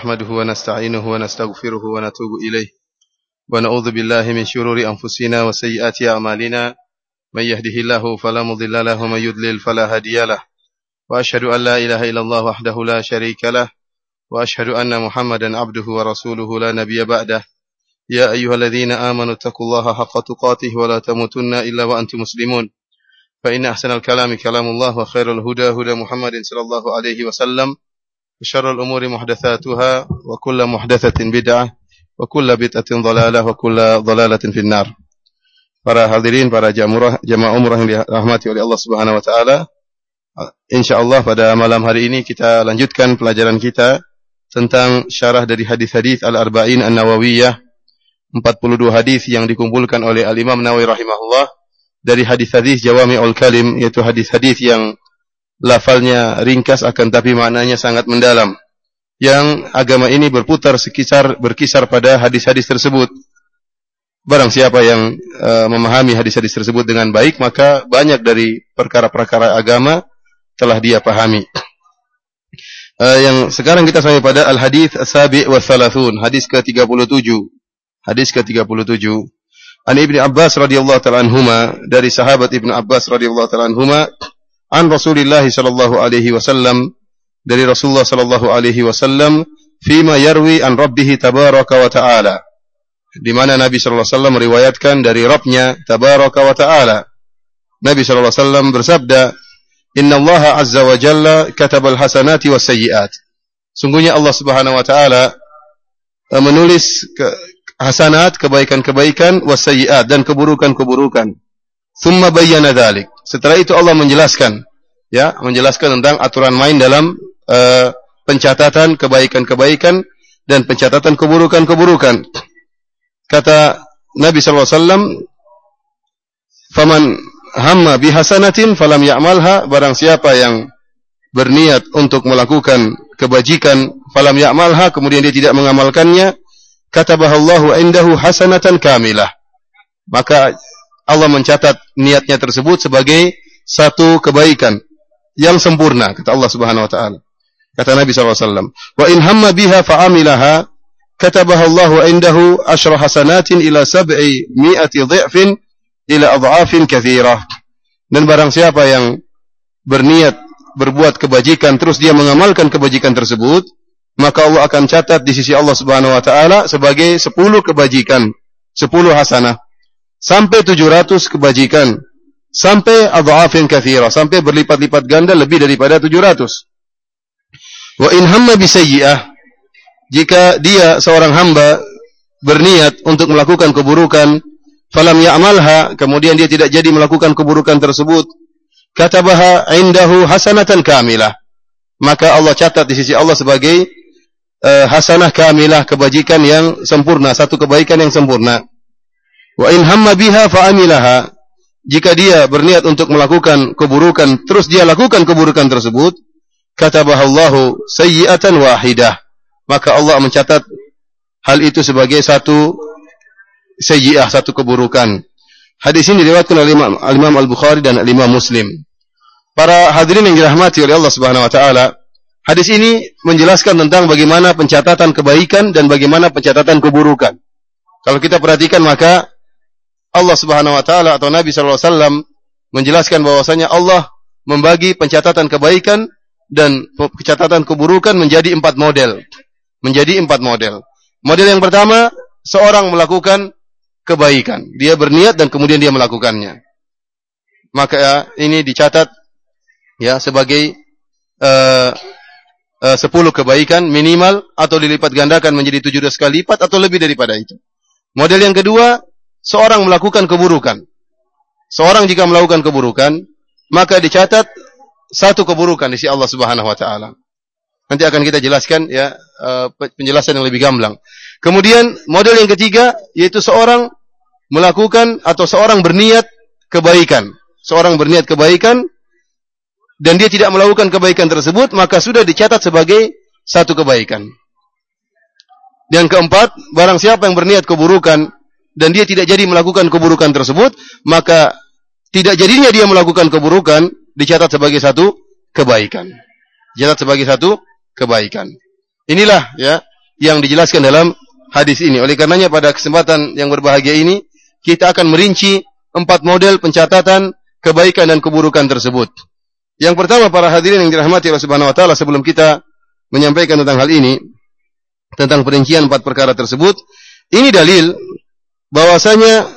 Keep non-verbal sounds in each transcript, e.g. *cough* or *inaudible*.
نحمده ونستعينه ونستغفره ونتوب إليه. ونعوذ بالله من شرور أنفسنا وسيئات أعمالنا. من يهده الله فلا مضل له ومن يضلل فلا هادي له. وأشهد أن لا إله إلا الله وحده لا شريك له. وأشهد أن محمدا عبده ورسوله لا نبي بعده. يا أيها الذين آمنوا اتقوا الله حق تقاته ولا تموتن إلا وأنتم مسلمون. فإن أحسن الكلام كلام الله وخير الهدى هدى محمد صلى الله عليه وسلم. وشر الأمور محدثاتها وكل محدثة بدعة وكل بدعة ضلالة وكل ضلالة في النار Para hadirin, para jamaah jamaah umrah yang dirahmati oleh Allah Subhanahu wa taala. Insyaallah pada malam hari ini kita lanjutkan pelajaran kita tentang syarah dari hadis-hadis Al-Arba'in An-Nawawiyah 42 hadis yang dikumpulkan oleh Al-Imam Nawawi rahimahullah dari hadis-hadis Jawami'ul Kalim yaitu hadis-hadis yang lafalnya ringkas akan tapi maknanya sangat mendalam. Yang agama ini berputar berkisar pada hadis-hadis tersebut. Barang siapa yang uh, memahami hadis-hadis tersebut dengan baik, maka banyak dari perkara-perkara agama telah dia pahami. Uh, yang sekarang kita sampai pada al-hadis as-sabi' wa thalathun, hadis ke-37. Hadis ke-37. An Ibnu Abbas radhiyallahu ta'ala anhuma dari sahabat Ibnu Abbas radhiyallahu ta'ala anhuma an Rasulillah sallallahu alaihi wasallam dari Rasulullah sallallahu alaihi wasallam fima yarwi an rabbih tabaraka wa ta'ala. Di mana Nabi sallallahu alaihi wasallam meriwayatkan dari Rabbnya tabaraka wa ta'ala. Nabi sallallahu alaihi wasallam bersabda Inna Allah azza wa jalla katabal hasanati was sayyiat. Sungguhnya Allah Subhanahu wa taala menulis ke, hasanat kebaikan-kebaikan was sayyiat dan keburukan-keburukan Thumma bayyana dzalik. Setelah itu Allah menjelaskan ya, menjelaskan tentang aturan main dalam uh, pencatatan kebaikan-kebaikan dan pencatatan keburukan-keburukan. Kata Nabi sallallahu alaihi wasallam, "Faman hamma bihasanatin falam ya'malha," barang siapa yang berniat untuk melakukan kebajikan falam ya'malha kemudian dia tidak mengamalkannya, katabahallahu indahu hasanatan kamilah. Maka Allah mencatat niatnya tersebut sebagai satu kebaikan yang sempurna kata Allah Subhanahu wa taala. Kata Nabi SAW, "Wa in hamma biha fa'amilaha katabaha Allahu indahu asyra hasanatin ila sab'i mi'ati dhi'fin ila adhafin katsirah." Dan barang siapa yang berniat berbuat kebajikan terus dia mengamalkan kebajikan tersebut, maka Allah akan catat di sisi Allah Subhanahu wa taala sebagai 10 kebajikan, 10 hasanah sampai 700 kebajikan. Sampai adhafin kathira. Sampai berlipat-lipat ganda lebih daripada 700 wa in hamma bisayyi'ah jika dia seorang hamba berniat untuk melakukan keburukan falam ya'malha kemudian dia tidak jadi melakukan keburukan tersebut katabaha indahu hasanatan kamilah. Maka Allah catat di sisi Allah sebagai uh, hasanah kamilah kebajikan yang sempurna satu kebaikan yang sempurna Wa in hamma biha fa'amilaha. Jika dia berniat untuk melakukan keburukan, terus dia lakukan keburukan tersebut, katabahallahu sayyi'atan wahidah. Maka Allah mencatat hal itu sebagai satu sayyi'ah, satu keburukan. Hadis ini diriwayatkan oleh Imam Al-Bukhari dan Imam Muslim. Para hadirin yang dirahmati oleh Allah Subhanahu wa taala, hadis ini menjelaskan tentang bagaimana pencatatan kebaikan dan bagaimana pencatatan keburukan. Kalau kita perhatikan maka Allah Subhanahu wa taala atau Nabi sallallahu alaihi wasallam menjelaskan bahwasanya Allah membagi pencatatan kebaikan dan pencatatan keburukan menjadi empat model. Menjadi empat model. Model yang pertama, seorang melakukan kebaikan. Dia berniat dan kemudian dia melakukannya. Maka ya, ini dicatat ya sebagai uh, uh, 10 kebaikan minimal atau dilipat gandakan menjadi 700 kali lipat atau lebih daripada itu. Model yang kedua, seorang melakukan keburukan. Seorang jika melakukan keburukan, maka dicatat satu keburukan di sisi Allah Subhanahu wa taala. Nanti akan kita jelaskan ya eh, penjelasan yang lebih gamblang. Kemudian model yang ketiga yaitu seorang melakukan atau seorang berniat kebaikan. Seorang berniat kebaikan dan dia tidak melakukan kebaikan tersebut maka sudah dicatat sebagai satu kebaikan. Dan keempat, barang siapa yang berniat keburukan dan dia tidak jadi melakukan keburukan tersebut, maka tidak jadinya dia melakukan keburukan dicatat sebagai satu kebaikan. Dicatat sebagai satu kebaikan. Inilah ya yang dijelaskan dalam hadis ini. Oleh karenanya pada kesempatan yang berbahagia ini kita akan merinci empat model pencatatan kebaikan dan keburukan tersebut. Yang pertama para hadirin yang dirahmati Allah Subhanahu wa taala sebelum kita menyampaikan tentang hal ini tentang perincian empat perkara tersebut, ini dalil bahwasanya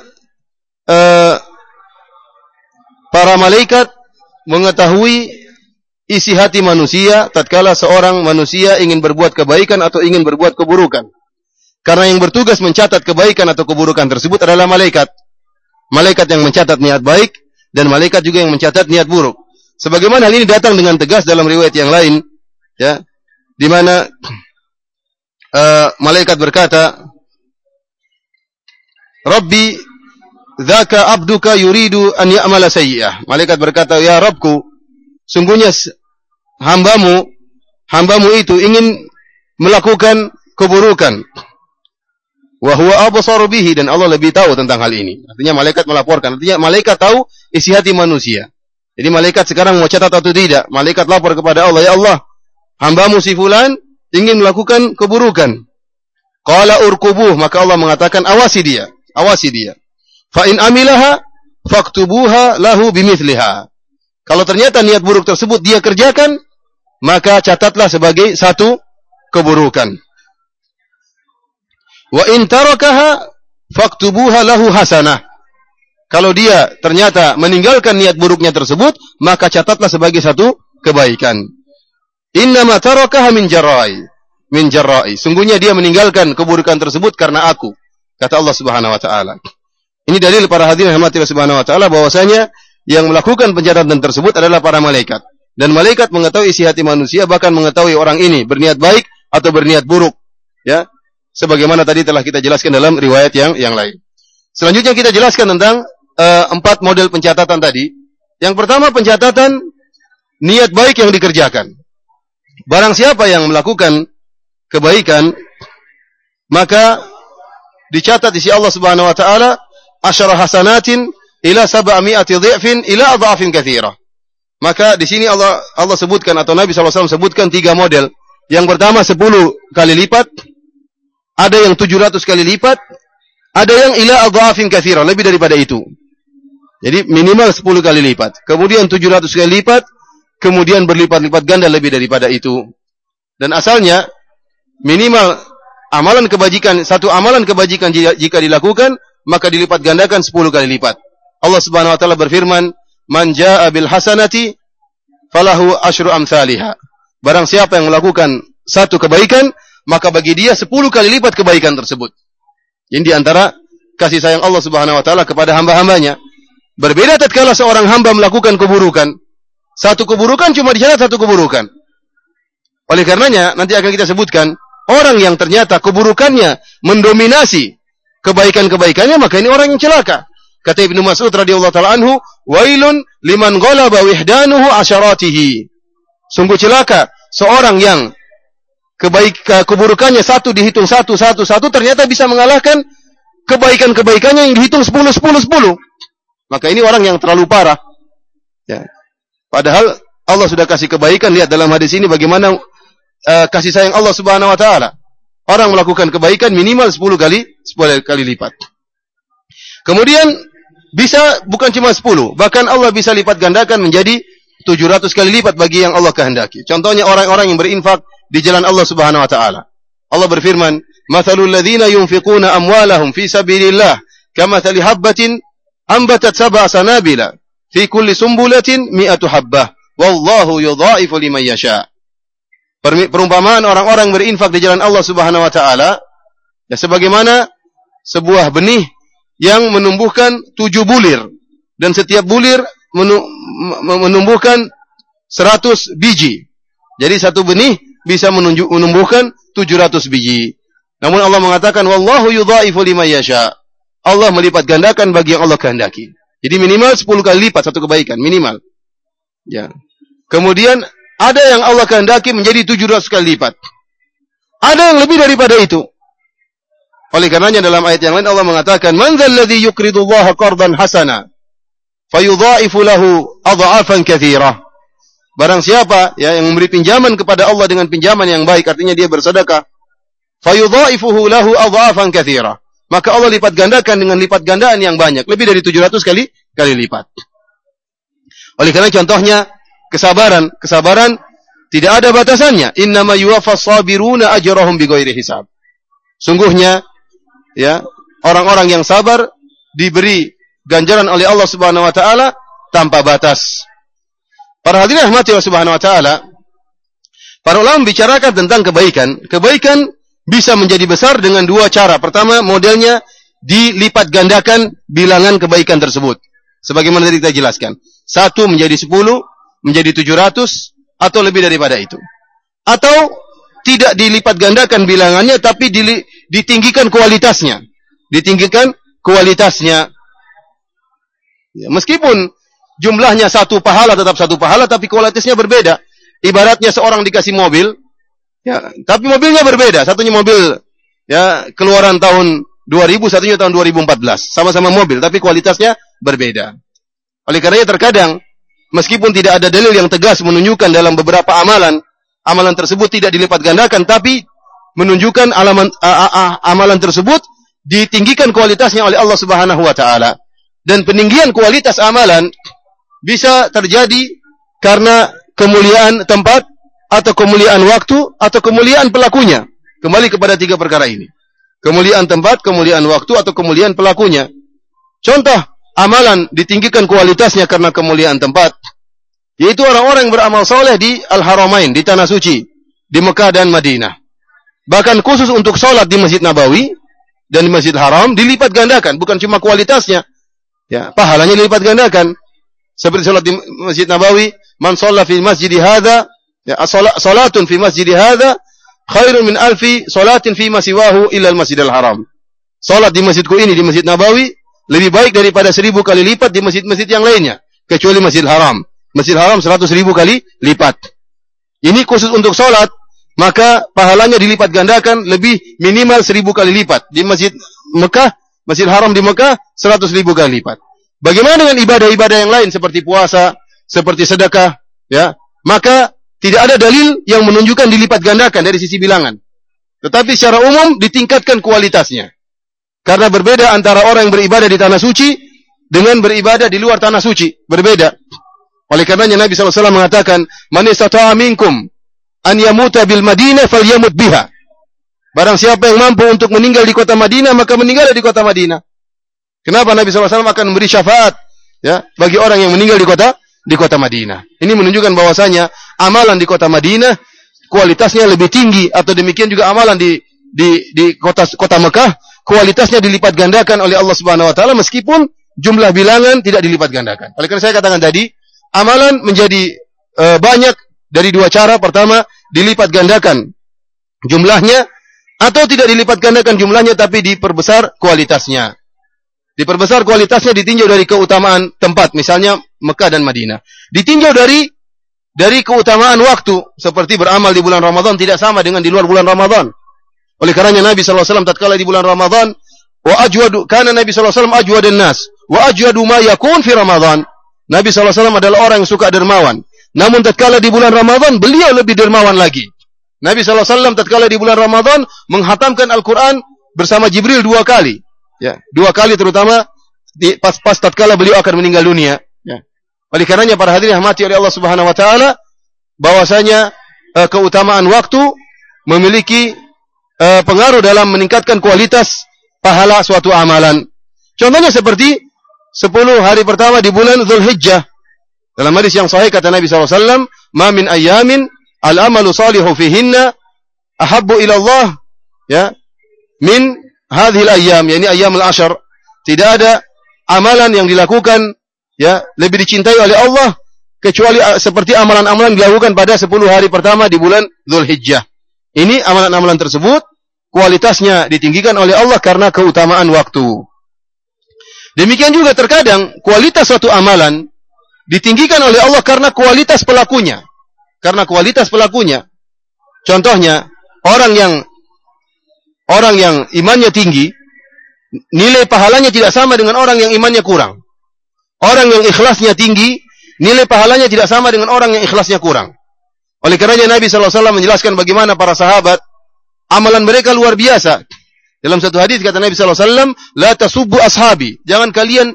uh, para malaikat mengetahui isi hati manusia tatkala seorang manusia ingin berbuat kebaikan atau ingin berbuat keburukan. Karena yang bertugas mencatat kebaikan atau keburukan tersebut adalah malaikat. Malaikat yang mencatat niat baik dan malaikat juga yang mencatat niat buruk. Sebagaimana hal ini datang dengan tegas dalam riwayat yang lain, ya, di mana uh, malaikat berkata, "Rabbi, dzaka abduka yuridu an ya'mala sayyi'ah." Malaikat berkata, "Ya Rabbku, sungguhnya hambamu, hambamu itu ingin melakukan keburukan." Wa huwa absaru bihi dan Allah lebih tahu tentang hal ini. Artinya malaikat melaporkan. Artinya malaikat tahu isi hati manusia. Jadi malaikat sekarang mau catat atau tidak? Malaikat lapor kepada Allah, "Ya Allah, hambamu si fulan ingin melakukan keburukan." Qala urkubuh, maka Allah mengatakan, "Awasi dia, awasi dia." Fa in amilaha faktubuha lahu bimithliha. Kalau ternyata niat buruk tersebut dia kerjakan, maka catatlah sebagai satu keburukan. Wa in tarakaha faktubuha lahu hasanah. Kalau dia ternyata meninggalkan niat buruknya tersebut, maka catatlah sebagai satu kebaikan. Innama tarakaha min jarrai. Min jarrai. Sungguhnya dia meninggalkan keburukan tersebut karena aku. Kata Allah Subhanahu wa taala. Ini dalil para hadirin rahmati Allah Subhanahu wa taala bahwasanya yang melakukan pencatatan tersebut adalah para malaikat. Dan malaikat mengetahui isi hati manusia bahkan mengetahui orang ini berniat baik atau berniat buruk. Ya. Sebagaimana tadi telah kita jelaskan dalam riwayat yang yang lain. Selanjutnya kita jelaskan tentang uh, empat model pencatatan tadi. Yang pertama pencatatan niat baik yang dikerjakan. Barang siapa yang melakukan kebaikan, maka dicatat di sisi Allah Subhanahu wa taala asyara hasanatin ila sab'ami'ati dhifin ila adhafin katsira. Maka di sini Allah Allah sebutkan atau Nabi SAW sebutkan tiga model. Yang pertama 10 kali lipat, ada yang 700 kali lipat, ada yang ila adhafin katsira, lebih daripada itu. Jadi minimal 10 kali lipat. Kemudian 700 kali lipat, kemudian berlipat-lipat ganda lebih daripada itu. Dan asalnya minimal amalan kebajikan satu amalan kebajikan jika dilakukan maka dilipat gandakan 10 kali lipat. Allah Subhanahu wa taala berfirman, "Man jaa'a bil hasanati falahu asyru amsalihha." Barang siapa yang melakukan satu kebaikan, maka bagi dia 10 kali lipat kebaikan tersebut. Ini di antara kasih sayang Allah Subhanahu wa taala kepada hamba-hambanya. Berbeda tatkala seorang hamba melakukan keburukan. Satu keburukan cuma dicatat satu keburukan. Oleh karenanya, nanti akan kita sebutkan, orang yang ternyata keburukannya mendominasi kebaikan-kebaikannya, maka ini orang yang celaka. Kata Ibnu Mas'ud radhiyallahu taala anhu, "Wailun liman ghalaba wihdanuhu asyaratihi." Sungguh celaka seorang yang kebaik keburukannya satu dihitung satu satu satu ternyata bisa mengalahkan kebaikan-kebaikannya yang dihitung sepuluh sepuluh sepuluh. Maka ini orang yang terlalu parah. Ya. Padahal Allah sudah kasih kebaikan. Lihat dalam hadis ini bagaimana uh, kasih sayang Allah Subhanahu wa taala. Orang melakukan kebaikan minimal 10 kali 10 kali lipat. Kemudian bisa bukan cuma 10, bahkan Allah bisa lipat gandakan menjadi 700 kali lipat bagi yang Allah kehendaki. Contohnya orang-orang yang berinfak di jalan Allah Subhanahu wa taala. Allah berfirman, "Matsalul ladzina yunfiquna amwalahum fi sabilillah kamathali habbatin ambatat sab'a sanabila fi kulli sumbulatin mi'atu habbah wallahu yudha'ifu liman yasha. Perumpamaan orang-orang berinfak di jalan Allah Subhanahu wa taala ya sebagaimana sebuah benih yang menumbuhkan tujuh bulir dan setiap bulir menumbuhkan seratus biji. Jadi satu benih bisa menumbuhkan tujuh ratus biji. Namun Allah mengatakan wallahu yudha'ifu liman yasha. Allah melipat gandakan bagi yang Allah kehendaki. Jadi minimal 10 kali lipat satu kebaikan, minimal. Ya. Kemudian ada yang Allah kehendaki menjadi 700 kali lipat. Ada yang lebih daripada itu. Oleh karenanya dalam ayat yang lain Allah mengatakan, "Man dzalladzi yuqridu Allah qardan hasana fayudha'ifu lahu adha'afan katsira." Barang siapa ya yang memberi pinjaman kepada Allah dengan pinjaman yang baik, artinya dia bersedekah. fayudha'ifuhu lahu adhafan katsira. Maka Allah lipat gandakan dengan lipat gandaan yang banyak, lebih dari 700 kali kali lipat. Oleh karena contohnya kesabaran, kesabaran tidak ada batasannya. Innama yuwaffas sabiruna ajrahum bighairi hisab. Sungguhnya ya, orang-orang yang sabar diberi ganjaran oleh Allah Subhanahu wa taala tanpa batas. Para hadirin rahmati Allah Subhanahu wa taala, para ulama membicarakan tentang kebaikan. Kebaikan bisa menjadi besar dengan dua cara. Pertama, modelnya dilipat gandakan bilangan kebaikan tersebut. Sebagaimana tadi kita jelaskan. Satu menjadi sepuluh, menjadi tujuh ratus, atau lebih daripada itu. Atau tidak dilipat gandakan bilangannya, tapi ditinggikan kualitasnya. Ditinggikan kualitasnya. Ya, meskipun jumlahnya satu pahala tetap satu pahala, tapi kualitasnya berbeda. Ibaratnya seorang dikasih mobil, Ya, tapi mobilnya berbeda. Satunya mobil ya keluaran tahun 2000, satunya tahun 2014. Sama-sama mobil, tapi kualitasnya berbeda. Oleh karenanya terkadang meskipun tidak ada dalil yang tegas menunjukkan dalam beberapa amalan, amalan tersebut tidak dilipat gandakan, tapi menunjukkan alaman, a, a, a, amalan tersebut ditinggikan kualitasnya oleh Allah Subhanahu wa taala. Dan peninggian kualitas amalan bisa terjadi karena kemuliaan tempat atau kemuliaan waktu atau kemuliaan pelakunya. Kembali kepada tiga perkara ini. Kemuliaan tempat, kemuliaan waktu atau kemuliaan pelakunya. Contoh, amalan ditinggikan kualitasnya karena kemuliaan tempat. Yaitu orang-orang yang beramal soleh di Al-Haramain, di Tanah Suci. Di Mekah dan Madinah. Bahkan khusus untuk sholat di Masjid Nabawi dan di Masjid Haram dilipat gandakan. Bukan cuma kualitasnya. Ya, pahalanya dilipat gandakan. Seperti sholat di Masjid Nabawi. Man sholat fi masjid hadha Ya, salatun fi masjid hadza khairun min alfi salatin fi masiwahu illa al-masjidil haram. Salat di masjidku ini di Masjid Nabawi lebih baik daripada seribu kali lipat di masjid-masjid yang lainnya kecuali Masjidil Haram. Masjid Haram seratus ribu kali lipat. Ini khusus untuk salat, maka pahalanya dilipat gandakan lebih minimal seribu kali lipat. Di Masjid Mekah, Masjid Haram di Mekah seratus ribu kali lipat. Bagaimana dengan ibadah-ibadah yang lain seperti puasa, seperti sedekah, ya? Maka tidak ada dalil yang menunjukkan dilipat gandakan dari sisi bilangan. Tetapi secara umum ditingkatkan kualitasnya. Karena berbeda antara orang yang beribadah di tanah suci dengan beribadah di luar tanah suci. Berbeda. Oleh karenanya Nabi SAW mengatakan, Man istata'a minkum an yamuta bil Madinah fal yamut biha. Barang siapa yang mampu untuk meninggal di kota Madinah, maka meninggal di kota Madinah. Kenapa Nabi SAW akan memberi syafaat ya bagi orang yang meninggal di kota di kota Madinah. Ini menunjukkan bahwasanya amalan di kota Madinah kualitasnya lebih tinggi atau demikian juga amalan di di di kota kota Mekah kualitasnya dilipat gandakan oleh Allah Subhanahu wa taala meskipun jumlah bilangan tidak dilipat gandakan. Oleh karena saya katakan tadi, amalan menjadi e, banyak dari dua cara. Pertama, dilipat gandakan jumlahnya atau tidak dilipat gandakan jumlahnya tapi diperbesar kualitasnya. Diperbesar kualitasnya ditinjau dari keutamaan tempat, misalnya Mekah dan Madinah. Ditinjau dari dari keutamaan waktu, seperti beramal di bulan Ramadan tidak sama dengan di luar bulan Ramadan. Oleh karenanya Nabi SAW tatkala di bulan Ramadan, wa ajwadu, karena Nabi SAW ajwadun nas, wa ajwadu ma yakun fi Ramadan. Nabi SAW adalah orang yang suka dermawan. Namun tatkala di bulan Ramadan, beliau lebih dermawan lagi. Nabi SAW tatkala di bulan Ramadan, menghatamkan Al-Quran bersama Jibril dua kali. Ya, dua kali terutama di pas-pas tatkala beliau akan meninggal dunia. Ya. Oleh karenanya para hadirin mati oleh Allah Subhanahu wa taala bahwasanya uh, keutamaan waktu memiliki uh, pengaruh dalam meningkatkan kualitas pahala suatu amalan. Contohnya seperti 10 hari pertama di bulan Zulhijjah. Dalam hadis yang sahih kata Nabi SAW, Ma min ayamin al-amalu salihu fihinna ahabbu ila Allah ya min hadhil ayyam, yakni ayyamul ashar, tidak ada amalan yang dilakukan ya lebih dicintai oleh Allah kecuali uh, seperti amalan-amalan dilakukan pada 10 hari pertama di bulan Zulhijjah. Ini amalan-amalan tersebut kualitasnya ditinggikan oleh Allah karena keutamaan waktu. Demikian juga terkadang kualitas suatu amalan ditinggikan oleh Allah karena kualitas pelakunya. Karena kualitas pelakunya. Contohnya, orang yang orang yang imannya tinggi, nilai pahalanya tidak sama dengan orang yang imannya kurang. Orang yang ikhlasnya tinggi, nilai pahalanya tidak sama dengan orang yang ikhlasnya kurang. Oleh karenanya Nabi SAW menjelaskan bagaimana para sahabat amalan mereka luar biasa. Dalam satu hadis kata Nabi sallallahu alaihi wasallam, "La tasubbu ashabi." Jangan kalian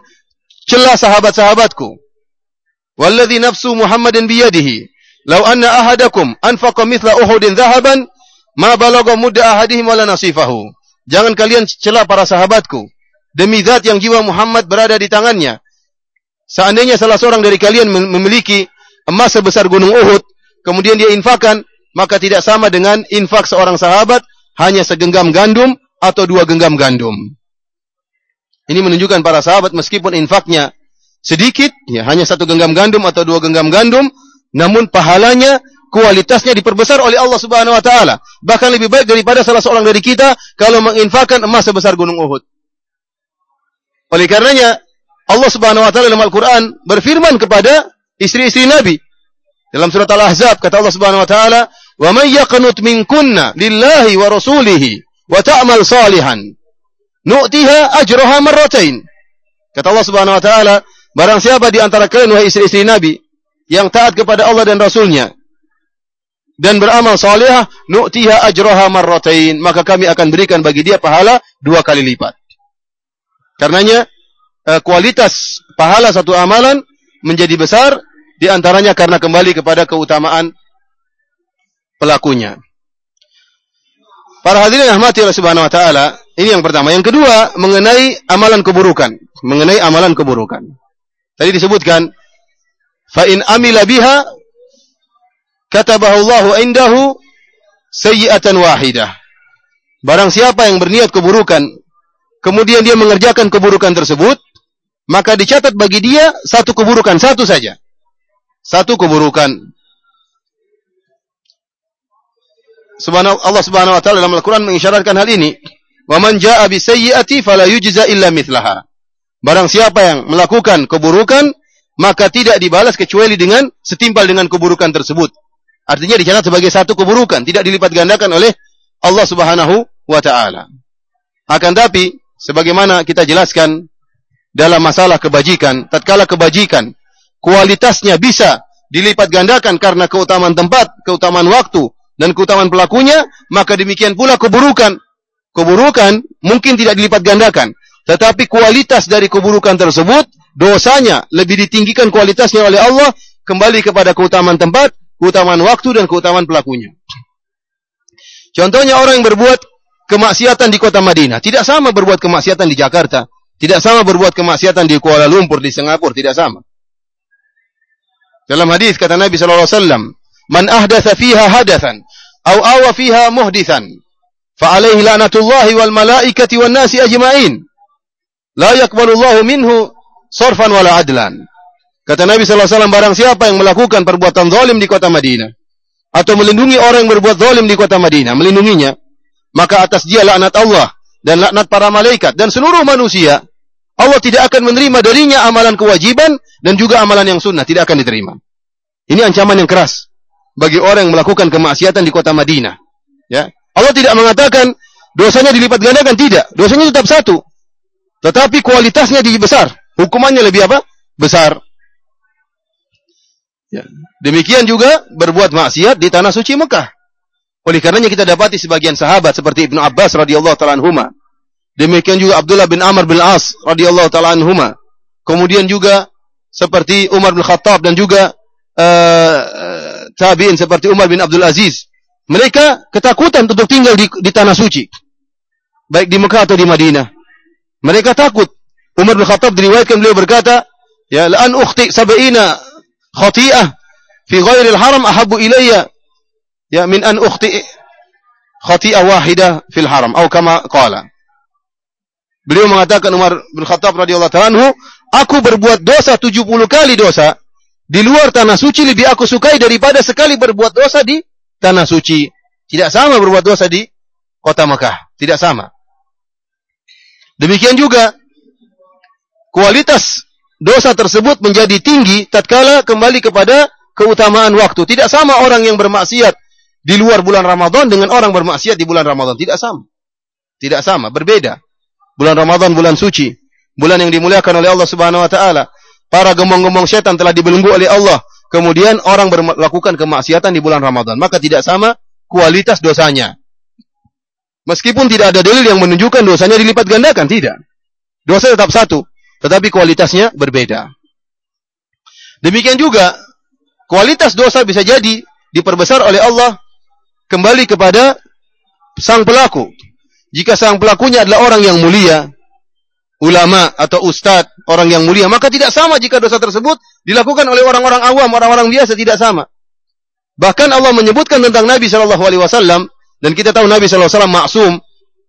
celah sahabat-sahabatku. Walladhi nafsu Muhammadin biyadihi. Lau anna ahadakum anfaqa mithla Uhudin dhahaban, ma balagha mudda ahadihim wala nasifahu. Jangan kalian celah para sahabatku. Demi zat yang jiwa Muhammad berada di tangannya. Seandainya salah seorang dari kalian memiliki emas sebesar gunung Uhud, kemudian dia infakkan, maka tidak sama dengan infak seorang sahabat hanya segenggam gandum atau dua genggam gandum. Ini menunjukkan para sahabat meskipun infaknya sedikit, ya hanya satu genggam gandum atau dua genggam gandum, namun pahalanya kualitasnya diperbesar oleh Allah Subhanahu wa taala. Bahkan lebih baik daripada salah seorang dari kita kalau menginfakkan emas sebesar gunung Uhud. Oleh karenanya Allah Subhanahu wa taala dalam Al-Qur'an berfirman kepada istri-istri Nabi dalam surat Al-Ahzab kata Allah Subhanahu wa taala, "Wa may yaqnut minkunna lillahi wa rasulihi wa ta'mal salihan nu'tiha ajraha marratain. Kata Allah Subhanahu wa taala, barang siapa di antara kalian wahai istri-istri Nabi yang taat kepada Allah dan Rasulnya dan beramal salihah, nu'tiha ajraha marratain, maka kami akan berikan bagi dia pahala dua kali lipat. Karenanya eh, kualitas pahala satu amalan menjadi besar di antaranya karena kembali kepada keutamaan pelakunya. Para hadirin rahmati Allah Subhanahu wa taala, ini yang pertama. Yang kedua, mengenai amalan keburukan, mengenai amalan keburukan. Tadi disebutkan fa in amila biha katabahu indahu sayyi'atan wahidah. Barang siapa yang berniat keburukan, kemudian dia mengerjakan keburukan tersebut, maka dicatat bagi dia satu keburukan, satu saja. Satu keburukan. Subhanahu Allah Subhanahu wa taala dalam Al-Qur'an mengisyaratkan hal ini. Wa man jaa'a bisayyi'ati fala yujza illa mithlaha. Barang siapa yang melakukan keburukan, maka tidak dibalas kecuali dengan setimpal dengan keburukan tersebut. Artinya dicatat sebagai satu keburukan, tidak dilipat gandakan oleh Allah Subhanahu wa taala. Akan tapi sebagaimana kita jelaskan dalam masalah kebajikan, tatkala kebajikan kualitasnya bisa dilipat gandakan karena keutamaan tempat, keutamaan waktu, dan keutamaan pelakunya, maka demikian pula keburukan. Keburukan mungkin tidak dilipat gandakan, tetapi kualitas dari keburukan tersebut, dosanya lebih ditinggikan kualitasnya oleh Allah kembali kepada keutamaan tempat, keutamaan waktu dan keutamaan pelakunya. Contohnya orang yang berbuat kemaksiatan di kota Madinah, tidak sama berbuat kemaksiatan di Jakarta, tidak sama berbuat kemaksiatan di Kuala Lumpur, di Singapura, tidak sama. Dalam hadis kata Nabi sallallahu alaihi wasallam, "Man ahdatsa fiha hadatsan aw awa fiha muhdithan, fa alaihi la'natullahi wal malaikati wan nasi ajma'in. La yaqbalu Allahu minhu sarfan wala adlan." Kata Nabi sallallahu alaihi wasallam, barang siapa yang melakukan perbuatan zalim di kota Madinah atau melindungi orang yang berbuat zalim di kota Madinah, melindunginya, maka atas dia laknat Allah dan laknat para malaikat dan seluruh manusia Allah tidak akan menerima darinya amalan kewajiban dan juga amalan yang sunnah tidak akan diterima. Ini ancaman yang keras bagi orang yang melakukan kemaksiatan di kota Madinah. Ya, Allah tidak mengatakan dosanya dilipat gandakan tidak, dosanya tetap satu. Tetapi kualitasnya di besar, hukumannya lebih apa? Besar. Ya. Demikian juga berbuat maksiat di tanah suci Mekah. Oleh karenanya kita dapati sebagian sahabat seperti Ibnu Abbas radhiyallahu taala Demikian juga Abdullah bin Amr bin As radhiyallahu taala anhuma. Kemudian juga seperti Umar bin Khattab dan juga uh, tabi'in seperti Umar bin Abdul Aziz. Mereka ketakutan untuk tinggal di, di tanah suci. Baik di Mekah atau di Madinah. Mereka takut. Umar bin Khattab diriwayatkan beliau berkata, "Ya la'an ukhti sab'ina khati'ah fi ghairil haram ahabbu ilayya ya min an ukhti khati'ah wahidah fil haram." Atau kama qala. Beliau mengatakan Umar bin Khattab radhiyallahu taala aku berbuat dosa 70 kali dosa di luar tanah suci lebih aku sukai daripada sekali berbuat dosa di tanah suci. Tidak sama berbuat dosa di kota Mekah, tidak sama. Demikian juga kualitas dosa tersebut menjadi tinggi tatkala kembali kepada keutamaan waktu. Tidak sama orang yang bermaksiat di luar bulan Ramadan dengan orang bermaksiat di bulan Ramadan, tidak sama. Tidak sama, berbeda bulan Ramadan bulan suci, bulan yang dimuliakan oleh Allah Subhanahu wa taala. Para gembong-gembong setan telah dibelenggu oleh Allah. Kemudian orang melakukan kemaksiatan di bulan Ramadan, maka tidak sama kualitas dosanya. Meskipun tidak ada dalil yang menunjukkan dosanya dilipat gandakan, tidak. Dosa tetap satu, tetapi kualitasnya berbeda. Demikian juga, kualitas dosa bisa jadi diperbesar oleh Allah kembali kepada sang pelaku. Jika sang pelakunya adalah orang yang mulia, ulama atau ustadz, orang yang mulia, maka tidak sama jika dosa tersebut dilakukan oleh orang-orang awam, orang-orang biasa tidak sama. Bahkan Allah menyebutkan tentang Nabi Shallallahu Alaihi Wasallam dan kita tahu Nabi Shallallahu Alaihi Wasallam maksum,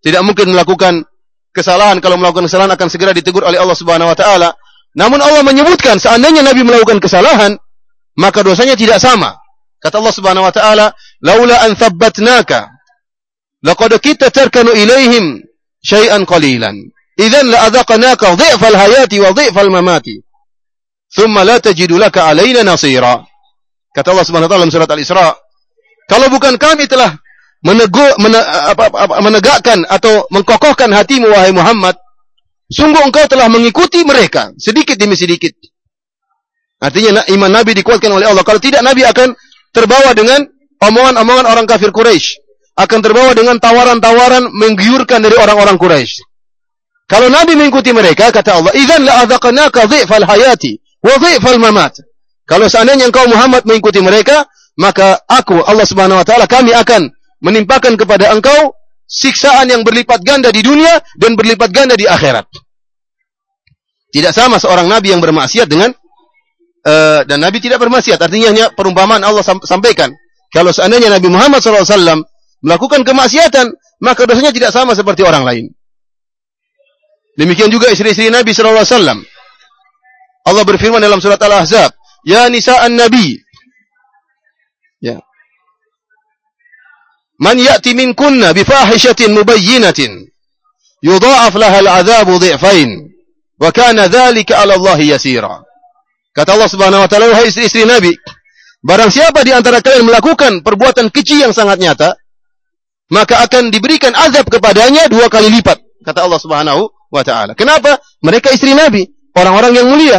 tidak mungkin melakukan kesalahan. Kalau melakukan kesalahan akan segera ditegur oleh Allah Subhanahu Wa Taala. Namun Allah menyebutkan seandainya Nabi melakukan kesalahan, maka dosanya tidak sama. Kata Allah Subhanahu Wa Taala, "Laula an thabbatnaka, laqad kita tarkanu ilaihim syai'an qalilan. Idzan la adzaqnaka dhifal hayati wa dhifal mamati. Thumma la tajidu laka alaina nasira." Kata Allah Subhanahu wa taala dalam surat Al-Isra, kalau bukan kami telah menegu, mene, apa, apa, menegakkan atau mengkokohkan hatimu wahai Muhammad, sungguh engkau telah mengikuti mereka sedikit demi sedikit. Artinya iman Nabi dikuatkan oleh Allah. Kalau tidak Nabi akan terbawa dengan omongan-omongan orang kafir Quraisy, akan terbawa dengan tawaran-tawaran menggiurkan dari orang-orang Quraisy. Kalau Nabi mengikuti mereka, kata Allah, "Idzan la adzaqnaka dhifal hayati wa dhifal mamat." Kalau seandainya engkau Muhammad mengikuti mereka, maka aku Allah Subhanahu wa taala kami akan menimpakan kepada engkau siksaan yang berlipat ganda di dunia dan berlipat ganda di akhirat. Tidak sama seorang nabi yang bermaksiat dengan uh, dan nabi tidak bermaksiat. Artinya hanya perumpamaan Allah sampaikan. Kalau seandainya Nabi Muhammad SAW melakukan kemaksiatan, maka dosanya tidak sama seperti orang lain. Demikian juga istri-istri Nabi SAW. Allah berfirman dalam surat Al-Ahzab, ya nisa'an nabi. Ya. Man ya'ti minkunna bifahishatin mubayyinatin yudha'af laha al'adzabu dhi'fain wa kana dzalika 'ala Allah yasira. Kata Allah Subhanahu wa taala, istri-istri Nabi, barang siapa di antara kalian melakukan perbuatan keji yang sangat nyata, maka akan diberikan azab kepadanya dua kali lipat, kata Allah Subhanahu wa taala. Kenapa? Mereka istri Nabi, orang-orang yang mulia.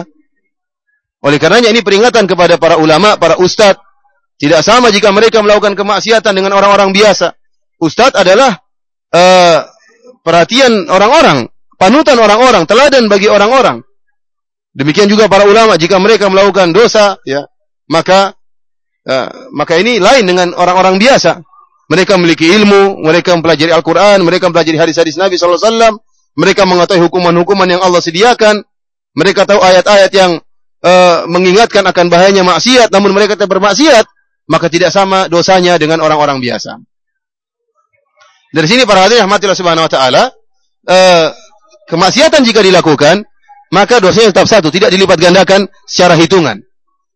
Oleh karenanya ini peringatan kepada para ulama, para ustadz. Tidak sama jika mereka melakukan kemaksiatan dengan orang-orang biasa. Ustadz adalah uh, perhatian orang-orang, panutan orang-orang, teladan bagi orang-orang. Demikian juga para ulama jika mereka melakukan dosa, ya maka uh, maka ini lain dengan orang-orang biasa. Mereka memiliki ilmu, mereka mempelajari Al-Quran, mereka mempelajari hadis-hadis Nabi SAW, mereka mengetahui hukuman-hukuman yang Allah sediakan, mereka tahu ayat-ayat yang uh, mengingatkan akan bahayanya maksiat, namun mereka tetap bermaksiat, maka tidak sama dosanya dengan orang-orang biasa. Dari sini para hadirin rahmatillah subhanahu wa taala, uh, kemaksiatan jika dilakukan, maka dosanya tetap satu, tidak dilipat gandakan secara hitungan.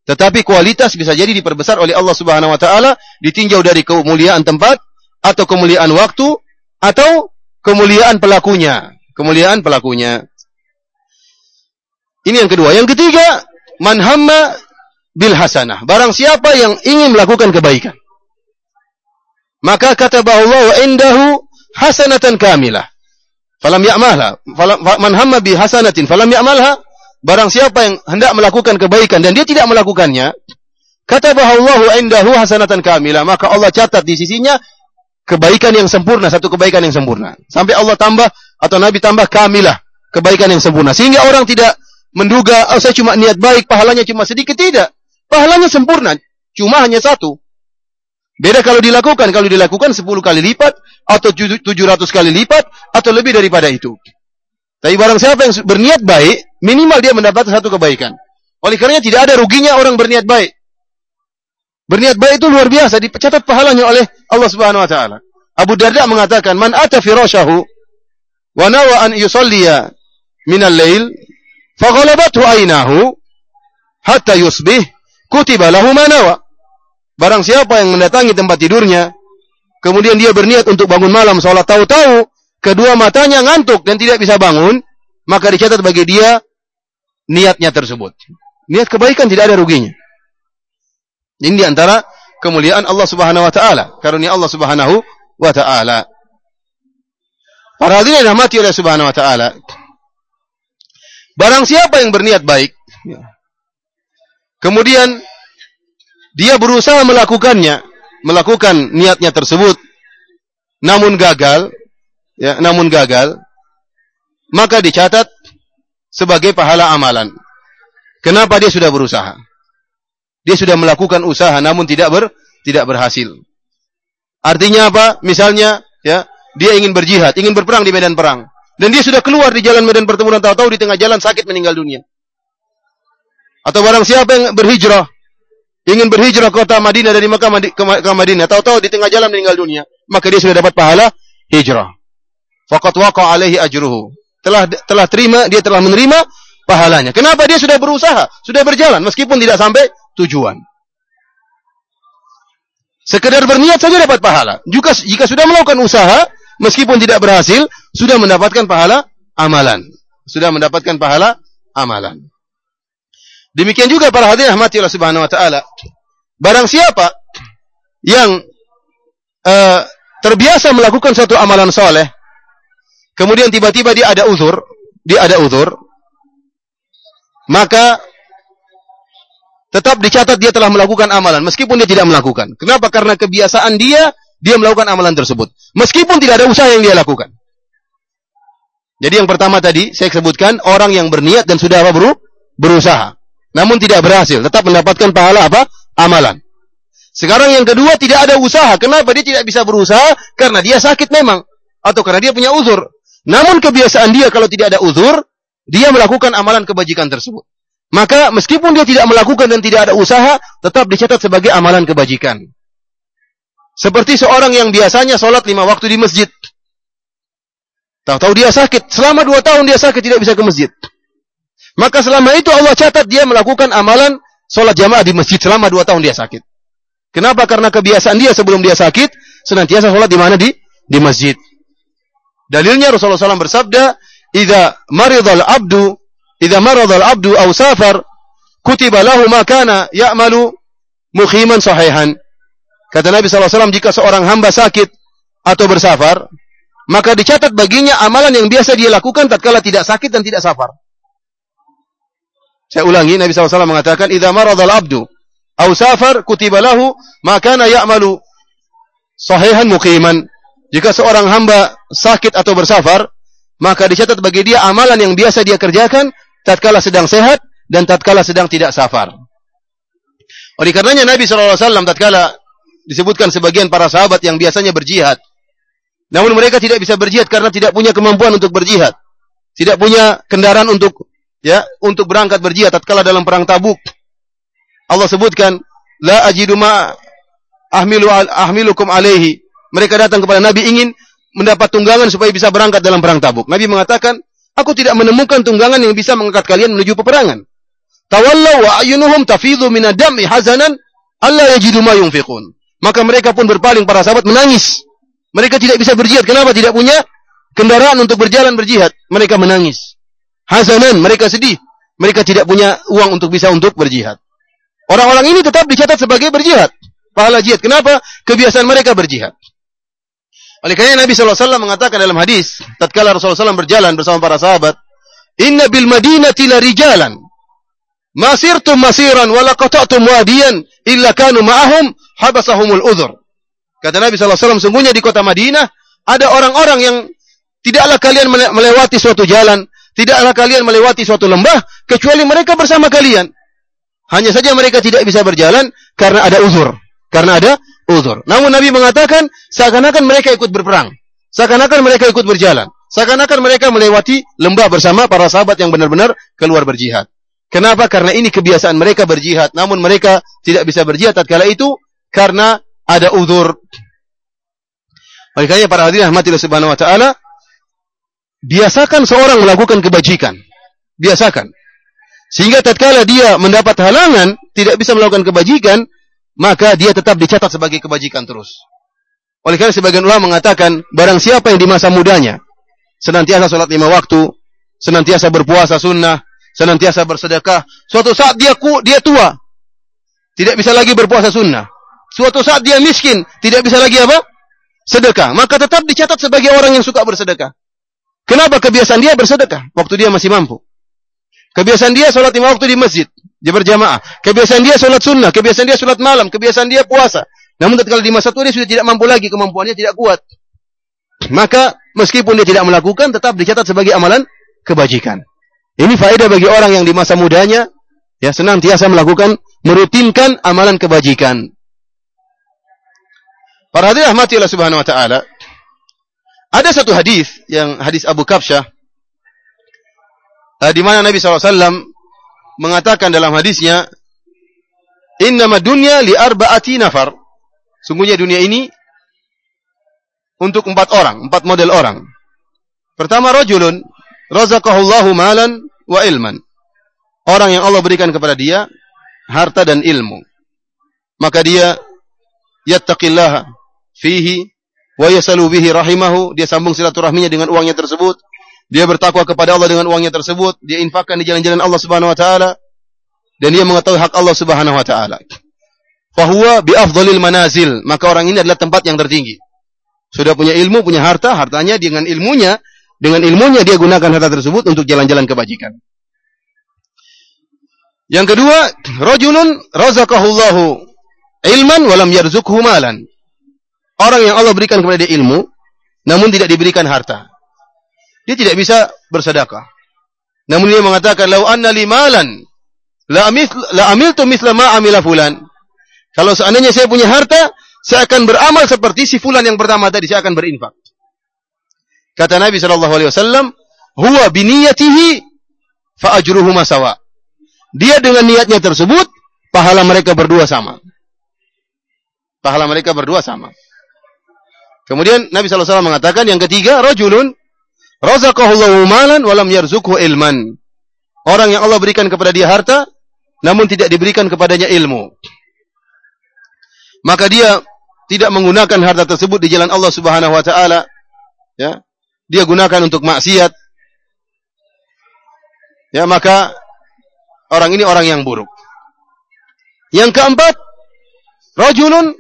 Tetapi kualitas bisa jadi diperbesar oleh Allah Subhanahu wa taala, ditinjau dari kemuliaan tempat atau kemuliaan waktu atau kemuliaan pelakunya, kemuliaan pelakunya. Ini yang kedua. Yang ketiga, man hamma bil hasanah. Barang siapa yang ingin melakukan kebaikan. Maka kata bahwa wa indahu hasanatan kamilah. Falam ya'malha. Man hamma bi hasanatin falam ya'malha. Barang siapa yang hendak melakukan kebaikan dan dia tidak melakukannya, kata bahwa indahu hasanatan kamilah, maka Allah catat di sisinya kebaikan yang sempurna, satu kebaikan yang sempurna. Sampai Allah tambah atau Nabi tambah kamilah, kebaikan yang sempurna. Sehingga orang tidak menduga, oh saya cuma niat baik, pahalanya cuma sedikit. Tidak. Pahalanya sempurna. Cuma hanya satu. Beda kalau dilakukan. Kalau dilakukan 10 kali lipat, atau 700 kali lipat, atau lebih daripada itu. Tapi barang siapa yang berniat baik, minimal dia mendapat satu kebaikan. Oleh karenanya tidak ada ruginya orang berniat baik. Berniat baik itu luar biasa, dicatat pahalanya oleh Allah Subhanahu wa taala. Abu Darda mengatakan, "Man ata firashahu wa nawa an yusalliya min al-lail faghalabathu ainahu hatta yusbih kutiba lahu manawa. Barang siapa yang mendatangi tempat tidurnya, kemudian dia berniat untuk bangun malam, seolah tahu-tahu kedua matanya ngantuk dan tidak bisa bangun, maka dicatat bagi dia niatnya tersebut. Niat kebaikan tidak ada ruginya. Ini di antara kemuliaan Allah Subhanahu wa taala, karunia Allah Subhanahu wa taala. Para hadirin yang oleh Subhanahu wa taala, Barang siapa yang berniat baik, kemudian dia berusaha melakukannya, melakukan niatnya tersebut, namun gagal, ya, namun gagal, maka dicatat sebagai pahala amalan. Kenapa dia sudah berusaha? Dia sudah melakukan usaha namun tidak ber tidak berhasil. Artinya apa? Misalnya, ya, dia ingin berjihad, ingin berperang di medan perang. Dan dia sudah keluar di jalan medan pertempuran, tahu-tahu di tengah jalan sakit meninggal dunia. Atau barang siapa yang berhijrah, ingin berhijrah ke kota Madinah dari Mekah ke Madinah, tahu-tahu di tengah jalan meninggal dunia, maka dia sudah dapat pahala hijrah. Faqat waqa alaihi ajruhu. Telah telah terima, dia telah menerima pahalanya. Kenapa dia sudah berusaha, sudah berjalan meskipun tidak sampai tujuan. Sekedar berniat saja dapat pahala. Juga jika sudah melakukan usaha, meskipun tidak berhasil, sudah mendapatkan pahala amalan. Sudah mendapatkan pahala amalan. Demikian juga para hadirin rahmati Allah Subhanahu wa taala. Barang siapa yang uh, terbiasa melakukan suatu amalan soleh, kemudian tiba-tiba dia ada uzur, dia ada uzur, maka tetap dicatat dia telah melakukan amalan meskipun dia tidak melakukan. Kenapa? Karena kebiasaan dia dia melakukan amalan tersebut meskipun tidak ada usaha yang dia lakukan. Jadi yang pertama tadi saya sebutkan orang yang berniat dan sudah apa bro? berusaha namun tidak berhasil, tetap mendapatkan pahala apa? amalan. Sekarang yang kedua tidak ada usaha. Kenapa dia tidak bisa berusaha? Karena dia sakit memang atau karena dia punya uzur. Namun kebiasaan dia kalau tidak ada uzur, dia melakukan amalan kebajikan tersebut. Maka meskipun dia tidak melakukan dan tidak ada usaha, tetap dicatat sebagai amalan kebajikan. Seperti seorang yang biasanya sholat lima waktu di masjid. Tahu-tahu dia sakit. Selama dua tahun dia sakit tidak bisa ke masjid. Maka selama itu Allah catat dia melakukan amalan sholat jamaah di masjid selama dua tahun dia sakit. Kenapa? Karena kebiasaan dia sebelum dia sakit senantiasa sholat di mana di di masjid. Dalilnya Rasulullah SAW bersabda, "Idza maridal abdu idza marada al-'abdu aw safar kutiba lahu ma kana ya'malu mukhiman sahihan. Kata Nabi SAW, jika seorang hamba sakit atau bersafar, maka dicatat baginya amalan yang biasa dia lakukan tatkala tidak sakit dan tidak safar. Saya ulangi, Nabi SAW mengatakan, "Idza marada al-'abdu aw safar kutiba lahu ma kana ya'malu sahihan muqiman." Jika seorang hamba sakit atau bersafar, maka dicatat bagi dia amalan yang biasa dia kerjakan tatkala sedang sehat dan tatkala sedang tidak safar. Oleh karenanya Nabi SAW tatkala disebutkan sebagian para sahabat yang biasanya berjihad. Namun mereka tidak bisa berjihad karena tidak punya kemampuan untuk berjihad. Tidak punya kendaraan untuk ya untuk berangkat berjihad tatkala dalam perang Tabuk. Allah sebutkan la ajidu ma ahmilu ahmilukum alaihi. Mereka datang kepada Nabi ingin mendapat tunggangan supaya bisa berangkat dalam perang Tabuk. Nabi mengatakan, Aku tidak menemukan tunggangan yang bisa mengangkat kalian menuju peperangan. Tawallau wa ayunuhum tafidhu minadami hazanan alla yajidu ma yunfiqun. Maka mereka pun berpaling para sahabat menangis. Mereka tidak bisa berjihad. Kenapa? Tidak punya kendaraan untuk berjalan berjihad. Mereka menangis. Hazanan, mereka sedih. Mereka tidak punya uang untuk bisa untuk berjihad. Orang-orang ini tetap dicatat sebagai berjihad. Pahala jihad. Kenapa? Kebiasaan mereka berjihad. Oleh karena Nabi SAW mengatakan dalam hadis, tatkala Rasulullah SAW berjalan bersama para sahabat, Inna bil madinati la rijalan, masirtum masiran wala qata'tum wadiyan illa kanu ma'ahum habasahumul udhur. Kata Nabi SAW, sungguhnya di kota Madinah ada orang-orang yang tidaklah kalian melewati suatu jalan, tidaklah kalian melewati suatu lembah, kecuali mereka bersama kalian. Hanya saja mereka tidak bisa berjalan karena ada uzur. Karena ada uzur. Namun Nabi mengatakan seakan-akan mereka ikut berperang. Seakan-akan mereka ikut berjalan. Seakan-akan mereka melewati lembah bersama para sahabat yang benar-benar keluar berjihad. Kenapa? Karena ini kebiasaan mereka berjihad. Namun mereka tidak bisa berjihad tatkala itu karena ada uzur. Karena para hadirin rahmatillah subhanahu wa ta'ala, biasakan seorang melakukan kebajikan. Biasakan. Sehingga tatkala dia mendapat halangan, tidak bisa melakukan kebajikan, maka dia tetap dicatat sebagai kebajikan terus. Oleh karena sebagian ulama mengatakan, barang siapa yang di masa mudanya senantiasa sholat lima waktu, senantiasa berpuasa sunnah, senantiasa bersedekah, suatu saat dia ku, dia tua, tidak bisa lagi berpuasa sunnah. Suatu saat dia miskin, tidak bisa lagi apa? Sedekah. Maka tetap dicatat sebagai orang yang suka bersedekah. Kenapa kebiasaan dia bersedekah waktu dia masih mampu? Kebiasaan dia sholat lima waktu di masjid. Dia berjamaah. Kebiasaan dia sholat sunnah, kebiasaan dia sholat malam, kebiasaan dia puasa. Namun ketika di masa tua dia sudah tidak mampu lagi, kemampuannya tidak kuat. maka meskipun dia tidak melakukan tetap dicatat sebagai amalan kebajikan. Ini faedah bagi orang yang di masa mudanya ya senantiasa melakukan merutinkan amalan kebajikan. Para hadirin rahmati Allah Subhanahu wa taala. Ada satu hadis yang hadis Abu Kabsyah uh, di mana Nabi SAW mengatakan dalam hadisnya Innama dunya li arba'ati nafar. Sungguhnya dunia ini untuk empat orang, empat model orang. Pertama rajulun razaqahullahu malan wa ilman. Orang yang Allah berikan kepada dia harta dan ilmu. Maka dia yattaqillaha fihi wa yasalu bihi rahimahu, dia sambung silaturahminya dengan uangnya tersebut. Dia bertakwa kepada Allah dengan uangnya tersebut, dia infakkan di jalan-jalan Allah Subhanahu wa taala dan dia mengetahui hak Allah Subhanahu wa taala. Fahuwa bi afdhalil manazil, maka orang ini adalah tempat yang tertinggi. Sudah punya ilmu, punya harta, hartanya dengan ilmunya, dengan ilmunya dia gunakan harta tersebut untuk jalan-jalan kebajikan. Yang kedua, rajulun razaqahullahu ilman walam yarzukhu malan. Orang yang Allah berikan kepada dia ilmu, namun tidak diberikan harta. Dia tidak bisa bersedekah. Namun dia mengatakan, "Lau anna limalan La amil la amiltu mithla ma amila fulan. Kalau seandainya saya punya harta, saya akan beramal seperti si fulan yang pertama tadi, saya akan berinfak. Kata Nabi sallallahu alaihi wasallam, "Huwa biniyatihi fa ajruhuma sawa." Dia dengan niatnya tersebut, pahala mereka berdua sama. Pahala mereka berdua sama. Kemudian Nabi SAW mengatakan yang ketiga, rajulun razaqahullahu malan walam yarzukhu ilman. Orang yang Allah berikan kepada dia harta, namun tidak diberikan kepadanya ilmu. Maka dia tidak menggunakan harta tersebut di jalan Allah Subhanahu wa taala, ya. Dia gunakan untuk maksiat. Ya, maka orang ini orang yang buruk. Yang keempat, rajulun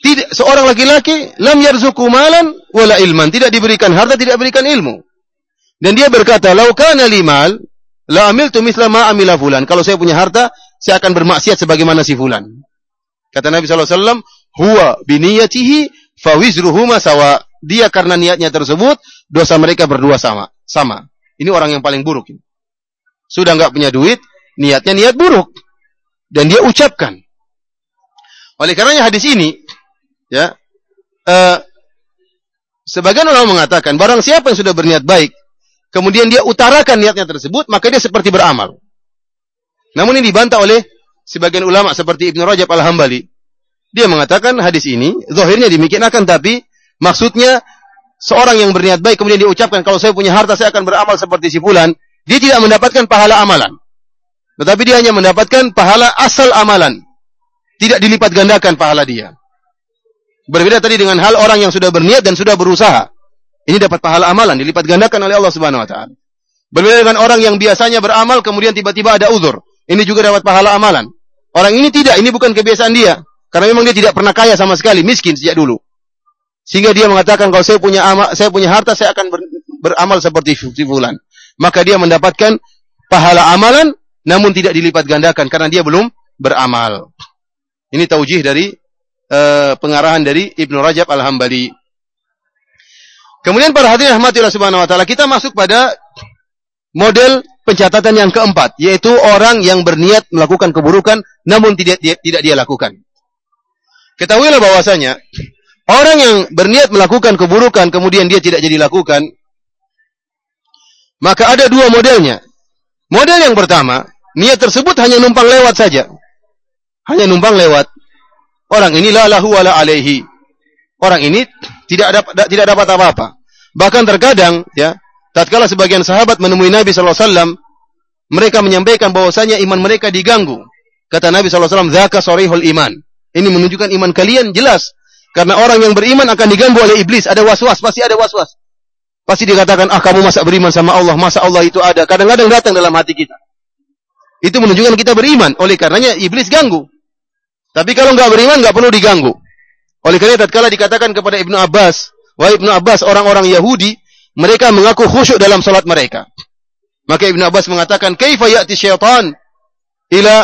tidak seorang laki-laki lam yarzuku malan wala ilman, tidak diberikan harta, tidak diberikan ilmu. Dan dia berkata, "Lau kana limal La amil tu misla ma amila fulan. Kalau saya punya harta, saya akan bermaksiat sebagaimana si fulan. Kata Nabi SAW, huwa biniyatihi fawizruhuma sawa. Dia karena niatnya tersebut, dosa mereka berdua sama. Sama. Ini orang yang paling buruk. Sudah nggak punya duit, niatnya niat buruk. Dan dia ucapkan. Oleh karenanya hadis ini, ya, uh, sebagian orang mengatakan, barang siapa yang sudah berniat baik, kemudian dia utarakan niatnya tersebut, maka dia seperti beramal. Namun ini dibantah oleh sebagian ulama seperti Ibnu Rajab Al-Hambali. Dia mengatakan hadis ini, zahirnya demikian akan tapi maksudnya seorang yang berniat baik kemudian dia ucapkan kalau saya punya harta saya akan beramal seperti si fulan, dia tidak mendapatkan pahala amalan. Tetapi dia hanya mendapatkan pahala asal amalan. Tidak dilipat gandakan pahala dia. Berbeda tadi dengan hal orang yang sudah berniat dan sudah berusaha. Ini dapat pahala amalan, dilipat gandakan oleh Allah Subhanahu wa taala. Berbeda dengan orang yang biasanya beramal kemudian tiba-tiba ada uzur. Ini juga dapat pahala amalan. Orang ini tidak, ini bukan kebiasaan dia. Karena memang dia tidak pernah kaya sama sekali, miskin sejak dulu. Sehingga dia mengatakan kalau saya punya amal, saya punya harta, saya akan ber, beramal seperti fulan. Maka dia mendapatkan pahala amalan namun tidak dilipat gandakan karena dia belum beramal. Ini taujih dari uh, pengarahan dari Ibnu Rajab Al-Hambali. Kemudian para hadirin rahmatillah subhanahu wa taala, kita masuk pada model pencatatan yang keempat, yaitu orang yang berniat melakukan keburukan namun tidak dia, tidak dia lakukan. Ketahuilah bahwasanya orang yang berniat melakukan keburukan kemudian dia tidak jadi lakukan, maka ada dua modelnya. Model yang pertama, niat tersebut hanya numpang lewat saja. Hanya numpang lewat. Orang ini la lahu wala alaihi. Orang ini tidak dapat tidak dapat apa-apa. Bahkan terkadang ya, tatkala sebagian sahabat menemui Nabi sallallahu alaihi wasallam, mereka menyampaikan bahwasanya iman mereka diganggu. Kata Nabi sallallahu alaihi wasallam, "Dzaka sarihul iman." Ini menunjukkan iman kalian jelas. Karena orang yang beriman akan diganggu oleh iblis, ada was-was, pasti ada was-was. Pasti dikatakan, "Ah, kamu masa beriman sama Allah, masa Allah itu ada." Kadang-kadang datang dalam hati kita. Itu menunjukkan kita beriman. Oleh karenanya iblis ganggu. Tapi kalau nggak beriman nggak perlu diganggu. Oleh karena tatkala dikatakan kepada Ibnu Abbas, wahai Ibnu Abbas, orang-orang Yahudi, mereka mengaku khusyuk dalam salat mereka. Maka Ibnu Abbas mengatakan, "Kaifa ya'ti syaitan ila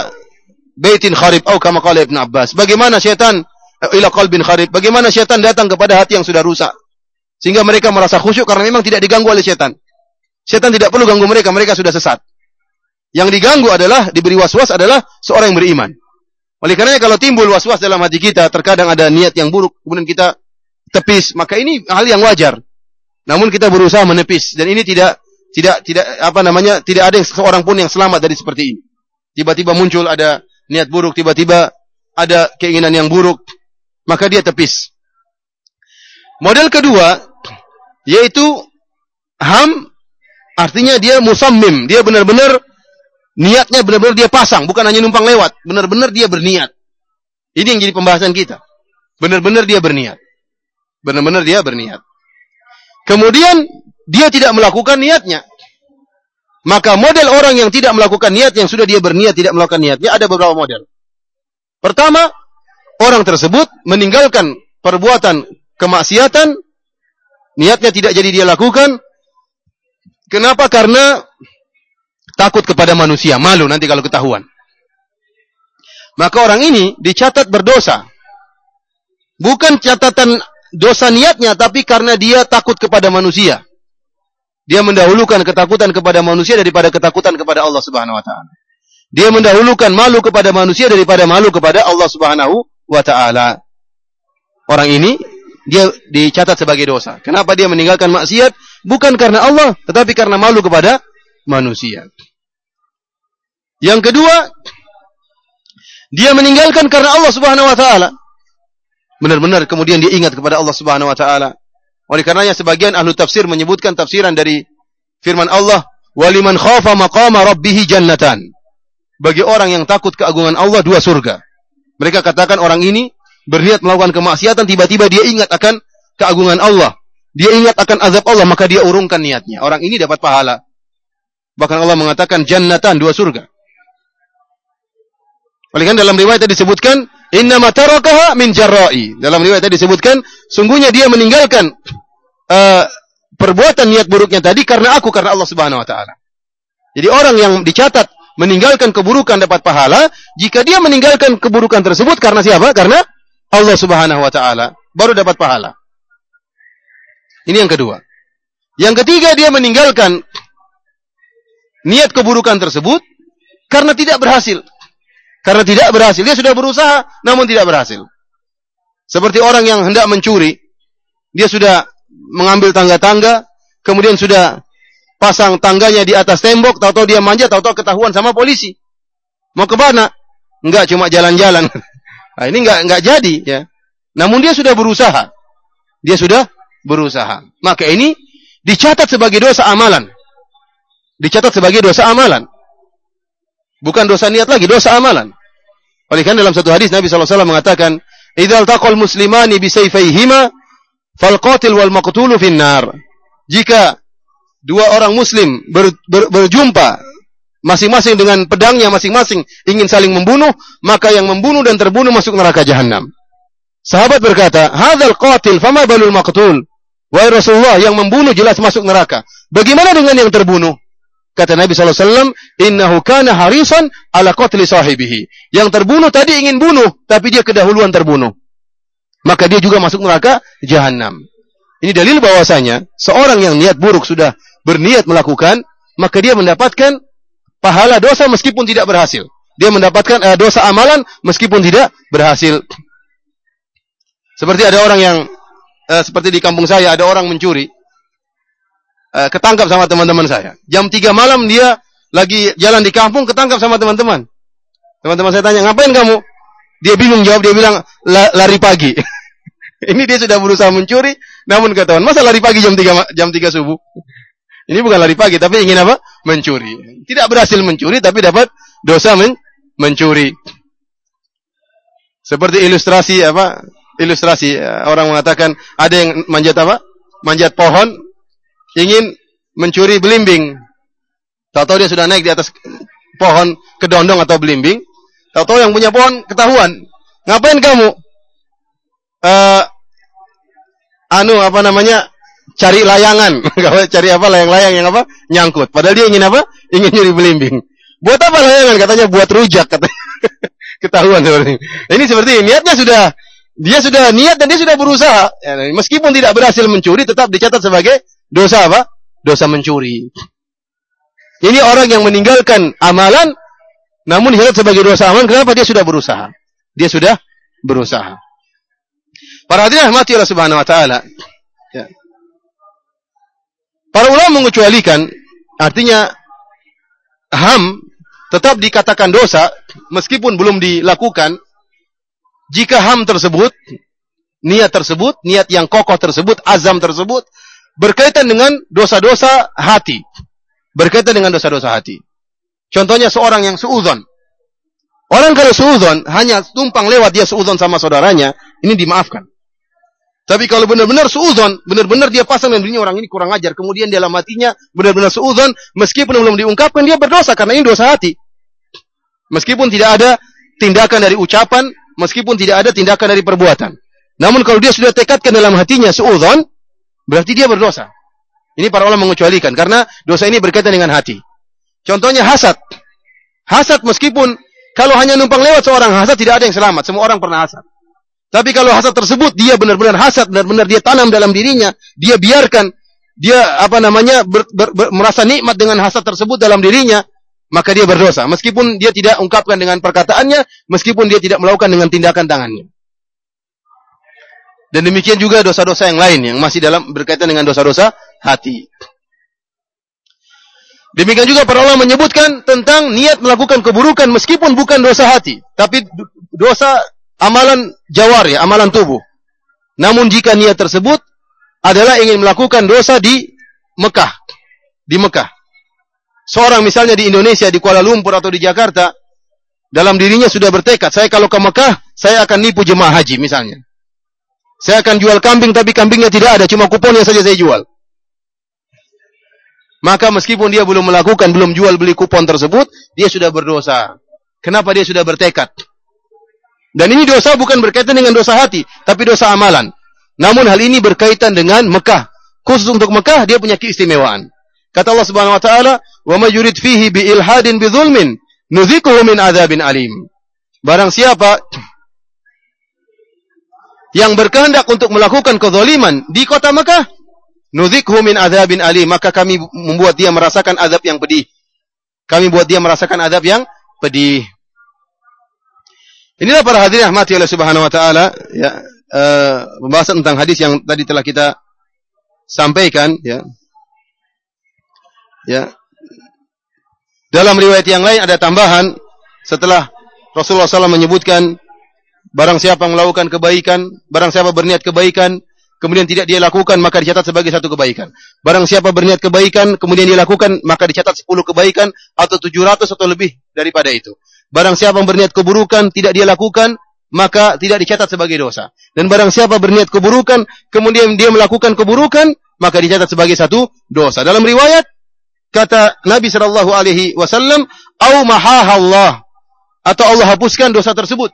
baitin kharib?" Atau kama qala Ibnu Abbas. Bagaimana syaitan ila qalbin kharib? Bagaimana syaitan datang kepada hati yang sudah rusak? Sehingga mereka merasa khusyuk karena memang tidak diganggu oleh setan. Setan tidak perlu ganggu mereka, mereka sudah sesat. Yang diganggu adalah, diberi was-was adalah seorang yang beriman. Oleh karenanya kalau timbul was-was dalam hati kita, terkadang ada niat yang buruk, kemudian kita tepis, maka ini hal yang wajar. Namun kita berusaha menepis dan ini tidak tidak tidak apa namanya tidak ada seorang pun yang selamat dari seperti ini. Tiba-tiba muncul ada niat buruk, tiba-tiba ada keinginan yang buruk, maka dia tepis. Model kedua yaitu ham artinya dia musammim, dia benar-benar niatnya benar-benar dia pasang, bukan hanya numpang lewat, benar-benar dia berniat. Ini yang jadi pembahasan kita. Benar-benar dia berniat. Benar-benar dia berniat. Kemudian dia tidak melakukan niatnya. Maka model orang yang tidak melakukan niat yang sudah dia berniat tidak melakukan niatnya ada beberapa model. Pertama, orang tersebut meninggalkan perbuatan kemaksiatan, niatnya tidak jadi dia lakukan. Kenapa? Karena takut kepada manusia, malu nanti kalau ketahuan. Maka orang ini dicatat berdosa. Bukan catatan dosa niatnya, tapi karena dia takut kepada manusia. Dia mendahulukan ketakutan kepada manusia daripada ketakutan kepada Allah Subhanahu wa taala. Dia mendahulukan malu kepada manusia daripada malu kepada Allah Subhanahu wa taala. Orang ini dia dicatat sebagai dosa. Kenapa dia meninggalkan maksiat? Bukan karena Allah, tetapi karena malu kepada manusia. Yang kedua, dia meninggalkan karena Allah Subhanahu wa taala. Benar-benar kemudian dia ingat kepada Allah Subhanahu wa taala. Oleh karenanya sebagian ahlu tafsir menyebutkan tafsiran dari firman Allah, "Waliman khafa maqama rabbih jannatan." Bagi orang yang takut keagungan Allah dua surga. Mereka katakan orang ini berniat melakukan kemaksiatan, tiba-tiba dia ingat akan keagungan Allah. Dia ingat akan azab Allah, maka dia urungkan niatnya. Orang ini dapat pahala. Bahkan Allah mengatakan jannatan, dua surga. Oleh karena dalam riwayat tadi disebutkan, inna matarakaha min jarra'i. Dalam riwayat tadi disebutkan, sungguhnya dia meninggalkan uh, perbuatan niat buruknya tadi karena aku, karena Allah Subhanahu wa taala. Jadi orang yang dicatat meninggalkan keburukan dapat pahala, jika dia meninggalkan keburukan tersebut karena siapa? Karena Allah Subhanahu wa taala, baru dapat pahala. Ini yang kedua. Yang ketiga dia meninggalkan niat keburukan tersebut karena tidak berhasil. Karena tidak berhasil, dia sudah berusaha namun tidak berhasil. Seperti orang yang hendak mencuri, dia sudah mengambil tangga-tangga, kemudian sudah pasang tangganya di atas tembok, tahu-tahu dia manjat, tahu-tahu ketahuan sama polisi. Mau ke mana? Enggak, cuma jalan-jalan. *laughs* Nah, ini enggak enggak jadi ya. Namun dia sudah berusaha. Dia sudah berusaha. Maka ini dicatat sebagai dosa amalan. Dicatat sebagai dosa amalan. Bukan dosa niat lagi, dosa amalan. Oleh karena dalam satu hadis Nabi SAW mengatakan, "Idzal taqal muslimani bi sayfayhima wal maqtulu finnar." Jika dua orang muslim ber, ber, berjumpa masing-masing dengan pedangnya masing-masing ingin saling membunuh, maka yang membunuh dan terbunuh masuk neraka jahanam. Sahabat berkata, "Hadzal qatil fama balul maqtul?" Wahai Rasulullah, yang membunuh jelas masuk neraka. Bagaimana dengan yang terbunuh? Kata Nabi SAW, Innahu kana harisan ala qatli sahibihi. Yang terbunuh tadi ingin bunuh, tapi dia kedahuluan terbunuh. Maka dia juga masuk neraka jahanam. Ini dalil bahwasanya seorang yang niat buruk sudah berniat melakukan, maka dia mendapatkan pahala dosa meskipun tidak berhasil. Dia mendapatkan uh, dosa amalan meskipun tidak berhasil. Seperti ada orang yang uh, seperti di kampung saya ada orang mencuri. Uh, ketangkap sama teman-teman saya. Jam 3 malam dia lagi jalan di kampung ketangkap sama teman-teman. Teman-teman saya tanya, "Ngapain kamu?" Dia bingung jawab, dia bilang, "Lari pagi." *laughs* Ini dia sudah berusaha mencuri, namun ketahuan. Masa lari pagi jam 3 jam 3 subuh? *laughs* Ini bukan lari pagi, tapi ingin apa? Mencuri. Tidak berhasil mencuri, tapi dapat dosa men mencuri. Seperti ilustrasi apa? Ilustrasi ya, orang mengatakan ada yang manjat apa? Manjat pohon, ingin mencuri belimbing. Tahu-tahu dia sudah naik di atas pohon kedondong atau belimbing. Tahu-tahu yang punya pohon ketahuan. Ngapain kamu? Uh, anu apa namanya? cari layangan. *laughs* cari apa layang-layang yang apa? Nyangkut. Padahal dia ingin apa? Ingin nyuri belimbing. Buat apa layangan? Katanya buat rujak. Katanya. *laughs* Ketahuan seperti ini. Ini seperti ini. Niatnya sudah Dia sudah niat dan dia sudah berusaha. Ya, meskipun tidak berhasil mencuri, tetap dicatat sebagai dosa apa? Dosa mencuri. Ini orang yang meninggalkan amalan, namun dicatat sebagai dosa amalan. Kenapa? Dia sudah berusaha. Dia sudah berusaha. Para hadirin mati Allah Subhanahu wa taala. Ya. Para ulama mengecualikan artinya ham tetap dikatakan dosa meskipun belum dilakukan jika ham tersebut, niat tersebut, niat yang kokoh tersebut, azam tersebut, berkaitan dengan dosa-dosa hati. Berkaitan dengan dosa-dosa hati. Contohnya seorang yang suudon. Orang kalau suudon, hanya tumpang lewat dia suudon sama saudaranya, ini dimaafkan. Tapi kalau benar-benar suudon, benar-benar dia pasang dan dirinya orang ini kurang ajar, kemudian dalam hatinya benar-benar suudon, meskipun belum diungkapkan, dia berdosa karena ini dosa hati. Meskipun tidak ada tindakan dari ucapan, meskipun tidak ada tindakan dari perbuatan. Namun kalau dia sudah tekadkan dalam hatinya seudon, berarti dia berdosa. Ini para ulama mengecualikan karena dosa ini berkaitan dengan hati. Contohnya hasad. Hasad meskipun kalau hanya numpang lewat seorang hasad tidak ada yang selamat. Semua orang pernah hasad. Tapi kalau hasad tersebut dia benar-benar hasad, benar-benar dia tanam dalam dirinya, dia biarkan dia apa namanya ber, ber, ber, merasa nikmat dengan hasad tersebut dalam dirinya, maka dia berdosa. Meskipun dia tidak ungkapkan dengan perkataannya, meskipun dia tidak melakukan dengan tindakan tangannya. Dan demikian juga dosa-dosa yang lain yang masih dalam berkaitan dengan dosa-dosa hati. Demikian juga para ulama menyebutkan tentang niat melakukan keburukan meskipun bukan dosa hati, tapi dosa amalan jawari, amalan tubuh. Namun jika niat tersebut adalah ingin melakukan dosa di Mekah, di Mekah. Seorang misalnya di Indonesia, di Kuala Lumpur atau di Jakarta, dalam dirinya sudah bertekad, saya kalau ke Mekah, saya akan nipu jemaah haji misalnya. Saya akan jual kambing, tapi kambingnya tidak ada, cuma kuponnya saja saya jual. Maka meskipun dia belum melakukan, belum jual beli kupon tersebut, dia sudah berdosa. Kenapa dia sudah bertekad? Dan ini dosa bukan berkaitan dengan dosa hati, tapi dosa amalan. Namun hal ini berkaitan dengan Mekah. Khusus untuk Mekah, dia punya keistimewaan. Kata Allah Subhanahu wa taala, "Wa may yurid fihi bi ilhadin bi dzulmin, nudzikuhu min adzabin alim." Barang siapa yang berkehendak untuk melakukan kezaliman di kota Mekah, nudzikhu min adzabin alim, maka kami membuat dia merasakan azab yang pedih. Kami buat dia merasakan azab yang pedih. Inilah para hadirin rahmati Allah Subhanahu wa taala ya uh, pembahasan tentang hadis yang tadi telah kita sampaikan ya. Ya. Dalam riwayat yang lain ada tambahan setelah Rasulullah SAW menyebutkan barang siapa melakukan kebaikan, barang siapa berniat kebaikan, kemudian tidak dia lakukan maka dicatat sebagai satu kebaikan. Barang siapa berniat kebaikan kemudian dia lakukan maka dicatat sepuluh kebaikan atau tujuh ratus atau lebih daripada itu. Barang siapa berniat keburukan tidak dia lakukan maka tidak dicatat sebagai dosa. Dan barang siapa berniat keburukan kemudian dia melakukan keburukan maka dicatat sebagai satu dosa. Dalam riwayat kata Nabi Shallallahu Alaihi Wasallam, "Au Allah atau Allah hapuskan dosa tersebut."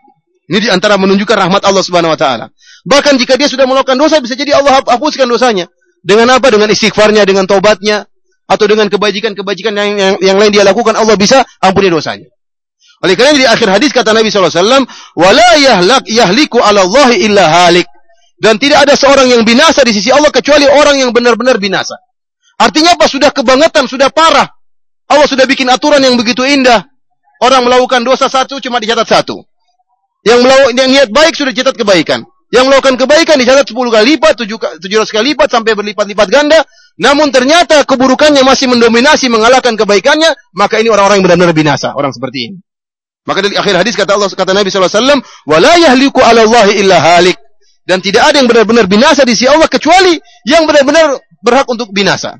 Ini di antara menunjukkan rahmat Allah Subhanahu Wa Taala. Bahkan jika dia sudah melakukan dosa, bisa jadi Allah hapuskan dosanya. Dengan apa? Dengan istighfarnya, dengan taubatnya, atau dengan kebajikan-kebajikan yang, yang, yang lain dia lakukan, Allah bisa ampuni dosanya. Oleh karena di akhir hadis kata Nabi SAW, "Wala yahlak yahliku ala Allah illa halik." Dan tidak ada seorang yang binasa di sisi Allah kecuali orang yang benar-benar binasa. Artinya apa? Sudah kebangetan, sudah parah. Allah sudah bikin aturan yang begitu indah. Orang melakukan dosa satu cuma dicatat satu. Yang melakukan yang niat baik sudah dicatat kebaikan. Yang melakukan kebaikan dicatat 10 kali lipat, 7 700 kali lipat sampai berlipat-lipat ganda. Namun ternyata keburukannya masih mendominasi mengalahkan kebaikannya, maka ini orang-orang yang benar-benar binasa, orang seperti ini. Maka dari akhir hadis kata Allah kata Nabi sallallahu alaihi wasallam, "Wala yahliku 'ala Allah illa halik." Dan tidak ada yang benar-benar binasa di sisi Allah kecuali yang benar-benar berhak untuk binasa.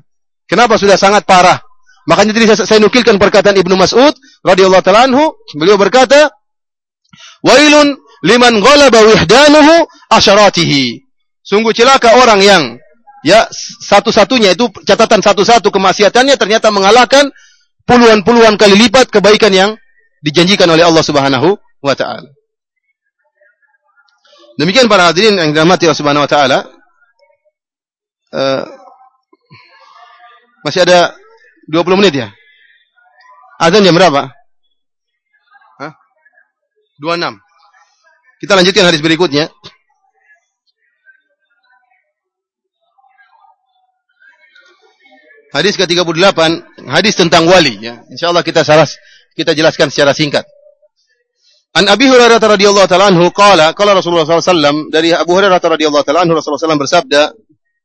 Kenapa sudah sangat parah? Makanya tadi saya, saya nukilkan perkataan Ibnu Mas'ud radhiyallahu taala anhu, beliau berkata, "Wailun liman ghalaba wihdanuhu asyaratihi." Sungguh celaka orang yang ya satu-satunya itu catatan satu-satu kemaksiatannya ternyata mengalahkan puluhan-puluhan kali lipat kebaikan yang dijanjikan oleh Allah Subhanahu wa taala. Demikian para hadirin yang dirahmati Allah Subhanahu wa taala. Uh, masih ada 20 menit ya? Azan jam berapa? Hah? 26. Kita lanjutkan hadis berikutnya. Hadis ke-38, hadis tentang wali ya. Insyaallah kita saras kita jelaskan secara singkat. An Abi Hurairah radhiyallahu taala anhu qala qala Rasulullah sallallahu alaihi wasallam dari Abu Hurairah radhiyallahu taala anhu Rasulullah sallallahu bersabda,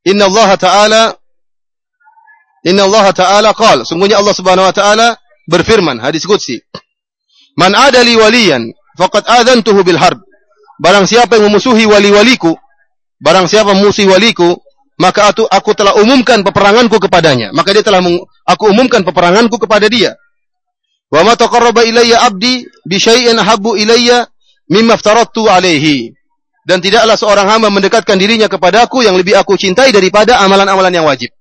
"Inna Allah ta'ala Inna Allah taala qala, sungguhnya Allah Subhanahu wa taala berfirman hadis qudsi, "Man adali waliyan faqad adzantuhu bil harb." Barang siapa yang memusuhi wali-waliku, barang siapa memusuhi waliku, maka aku, aku telah umumkan peperanganku kepadanya. Maka dia telah aku umumkan peperanganku kepada dia. Wa ma taqarraba ilayya 'abdi bi syai'in habbu ilayya mimma aftaradtu alaihi. Dan tidaklah seorang hamba mendekatkan dirinya kepadaku yang lebih aku cintai daripada amalan-amalan yang wajib.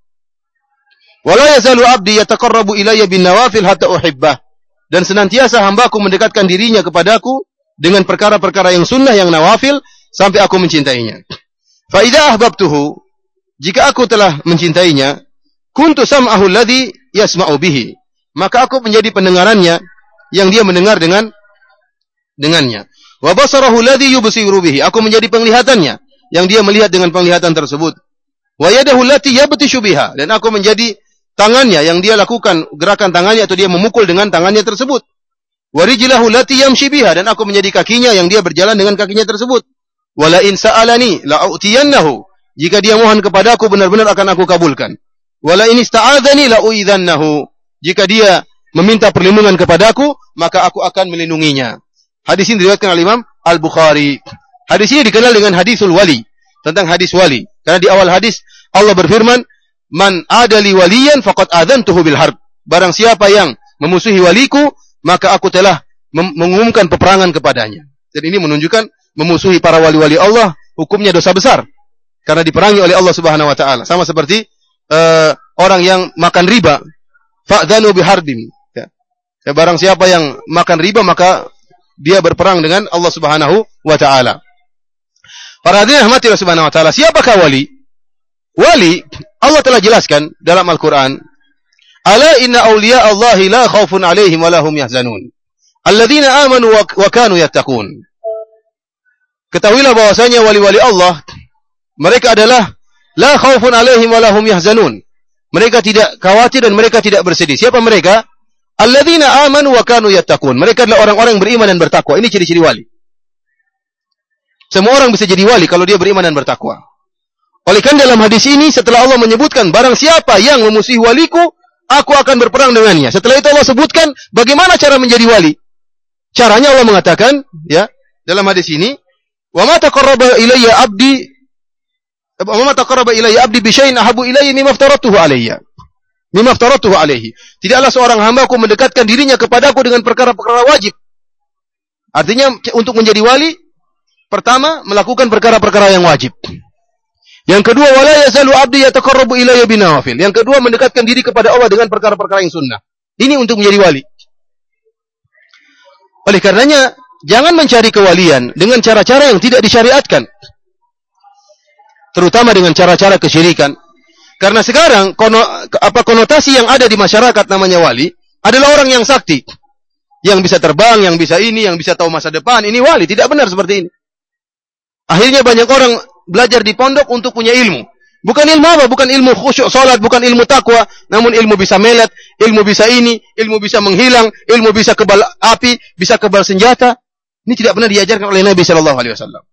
Wala yazalu 'abdi yataqarrabu ilayya bin nawafil hatta uhibbah. Dan senantiasa hambaku mendekatkan dirinya kepadaku dengan perkara-perkara yang sunnah yang nawafil sampai aku mencintainya. Fa idza ahbabtuhu jika aku telah mencintainya, kuntu sam'ahu alladhi yasma'u bihi. Maka aku menjadi pendengarannya yang dia mendengar dengan dengannya. Wa basarahu alladhi yubsiru bihi. Aku menjadi penglihatannya yang dia melihat dengan penglihatan tersebut. Wa yadahu allati yabtishu biha. Dan aku menjadi tangannya yang dia lakukan gerakan tangannya atau dia memukul dengan tangannya tersebut. Wa rijlahu allati yamshi. Dan aku menjadi kakinya yang dia berjalan dengan kakinya tersebut. Wala in sa'alani la'utiyannahu. Jika dia mohon kepadaku benar-benar akan aku kabulkan. Wala ini sta'adzani la uidzannahu. Jika dia meminta perlindungan kepadaku, maka aku akan melindunginya. Hadis ini diriwayatkan oleh Imam Al-Bukhari. Hadis ini dikenal dengan hadisul wali, tentang hadis wali. Karena di awal hadis Allah berfirman, "Man adali waliyan faqad adzantuhu bil harb." Barang siapa yang memusuhi waliku, maka aku telah mengumumkan peperangan kepadanya. Dan ini menunjukkan memusuhi para wali-wali Allah hukumnya dosa besar karena diperangi oleh Allah Subhanahu wa taala. Sama seperti uh, orang yang makan riba, fa'dhanu. Ya. ya. barang siapa yang makan riba maka dia berperang dengan Allah Subhanahu wa taala. Para hadirin rahmati Allah Subhanahu wa taala, siapakah wali? Wali Allah telah jelaskan dalam Al-Qur'an, "Ala inna awliya Allah la khaufun 'alaihim wa lahum yahzanun." Alladzina amanu wa kanu yattaqun. Ketahuilah bahwasanya wali-wali Allah mereka adalah la khaufun alaihim wa lahum yahzanun. Mereka tidak khawatir dan mereka tidak bersedih. Siapa mereka? Alladzina amanu wa kanu yattaqun. Mereka adalah orang-orang beriman dan bertakwa. Ini ciri-ciri wali. Semua orang bisa jadi wali kalau dia beriman dan bertakwa. Oleh dalam hadis ini setelah Allah menyebutkan barang siapa yang memusuhi waliku, aku akan berperang dengannya. Setelah itu Allah sebutkan bagaimana cara menjadi wali. Caranya Allah mengatakan, ya, dalam hadis ini, "Wa ma taqarraba ilayya 'abdi "Wa taqarraba ilayya 'abdi bi syai'in ahabbu ilayya mimma aftaratuhu alayya." Mimma aftaratuhu alayhi. Tidaklah seorang hambaku mendekatkan dirinya kepadaku dengan perkara-perkara wajib. Artinya untuk menjadi wali pertama melakukan perkara-perkara yang wajib. Yang kedua wala yazalu 'abdi yataqarrabu ilayya binawafil. Yang kedua mendekatkan diri kepada Allah dengan perkara-perkara yang sunnah. Ini untuk menjadi wali. Oleh karenanya, jangan mencari kewalian dengan cara-cara yang tidak disyariatkan terutama dengan cara-cara kesyirikan. Karena sekarang kono, apa konotasi yang ada di masyarakat namanya wali adalah orang yang sakti. Yang bisa terbang, yang bisa ini, yang bisa tahu masa depan, ini wali, tidak benar seperti ini. Akhirnya banyak orang belajar di pondok untuk punya ilmu. Bukan ilmu apa? Bukan ilmu khusyuk salat, bukan ilmu takwa, namun ilmu bisa melet, ilmu bisa ini, ilmu bisa menghilang, ilmu bisa kebal api, bisa kebal senjata. Ini tidak pernah diajarkan oleh Nabi Shallallahu alaihi wasallam.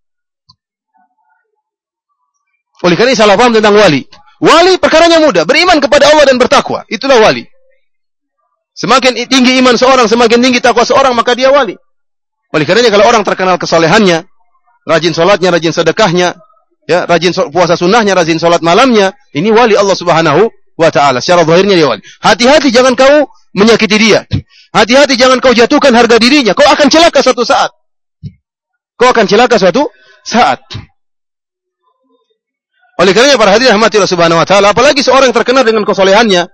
Oleh karena ini salah paham tentang wali. Wali perkaranya mudah, beriman kepada Allah dan bertakwa. Itulah wali. Semakin tinggi iman seorang, semakin tinggi takwa seorang, maka dia wali. Oleh karenanya kalau orang terkenal kesolehannya, rajin sholatnya, rajin sedekahnya, ya, rajin puasa sunnahnya, rajin sholat malamnya, ini wali Allah Subhanahu wa taala. Secara zahirnya dia wali. Hati-hati jangan kau menyakiti dia. Hati-hati jangan kau jatuhkan harga dirinya. Kau akan celaka suatu saat. Kau akan celaka suatu saat. Oleh karenanya para hadirin rahmati Allah Subhanahu wa taala, apalagi seorang yang terkenal dengan kesolehannya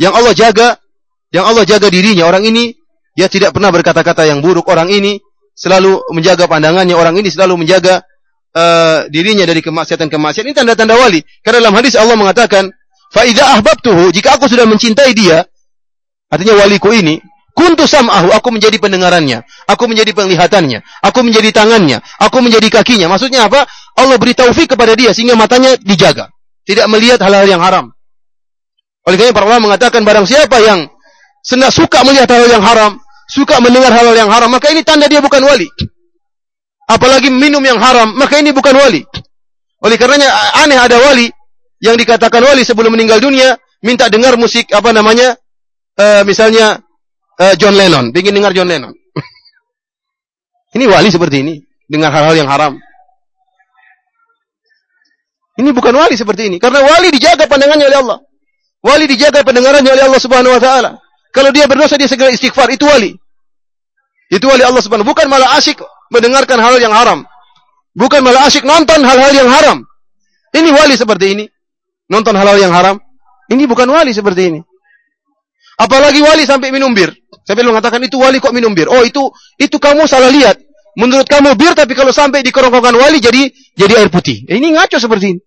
yang Allah jaga, yang Allah jaga dirinya. Orang ini dia tidak pernah berkata-kata yang buruk. Orang ini selalu menjaga pandangannya. Orang ini selalu menjaga uh, dirinya dari kemaksiatan-kemaksiatan. Ini tanda-tanda wali. Karena dalam hadis Allah mengatakan, "Fa idza ahbabtuhu," jika aku sudah mencintai dia, artinya waliku ini, Kuntu sam'ahu, aku menjadi pendengarannya, aku menjadi penglihatannya, aku menjadi tangannya, aku menjadi kakinya. Maksudnya apa? Allah beri taufik kepada dia sehingga matanya dijaga, tidak melihat hal-hal yang haram. Oleh karena para ulama mengatakan barang siapa yang senang suka melihat hal yang haram, suka mendengar hal yang haram, maka ini tanda dia bukan wali. Apalagi minum yang haram, maka ini bukan wali. Oleh karenanya aneh ada wali yang dikatakan wali sebelum meninggal dunia minta dengar musik apa namanya? Uh, misalnya uh, John Lennon, ingin dengar John Lennon. *laughs* ini wali seperti ini, dengar hal-hal yang haram. Ini bukan wali seperti ini. Karena wali dijaga pandangannya oleh Allah. Wali dijaga pendengarannya oleh Allah Subhanahu wa taala. Kalau dia berdosa dia segera istighfar, itu wali. Itu wali Allah Subhanahu bukan malah asyik mendengarkan hal yang haram. Bukan malah asyik nonton hal-hal yang haram. Ini wali seperti ini. Nonton hal-hal yang haram. Ini bukan wali seperti ini. Apalagi wali sampai minum bir. Sampai mengatakan itu wali kok minum bir. Oh itu itu kamu salah lihat. Menurut kamu bir tapi kalau sampai di kerongkongan wali jadi jadi air putih. Eh, ini ngaco seperti ini.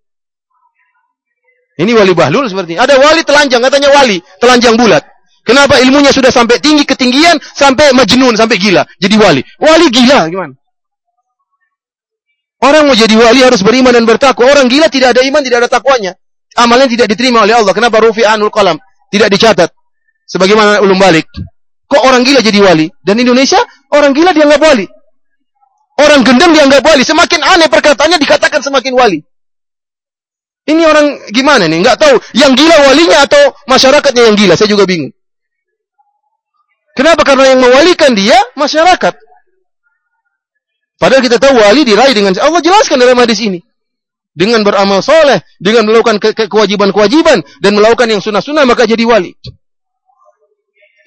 Ini wali bahlul seperti ini. Ada wali telanjang, katanya wali, telanjang bulat. Kenapa ilmunya sudah sampai tinggi ketinggian, sampai majnun, sampai gila. Jadi wali. Wali gila, gimana? Orang mau jadi wali harus beriman dan bertakwa. Orang gila tidak ada iman, tidak ada takwanya. Amalnya tidak diterima oleh Allah. Kenapa rufi anul qalam? Tidak dicatat. Sebagaimana ulum balik. Kok orang gila jadi wali? Dan Indonesia, orang gila dianggap wali. Orang gendeng dianggap wali. Semakin aneh perkataannya dikatakan semakin wali. Ini orang gimana nih? Enggak tahu. Yang gila walinya atau masyarakatnya yang gila? Saya juga bingung. Kenapa? Karena yang mewalikan dia masyarakat. Padahal kita tahu wali diraih dengan Allah jelaskan dalam hadis ini. Dengan beramal soleh, dengan melakukan kewajiban-kewajiban dan melakukan yang sunnah-sunnah maka jadi wali.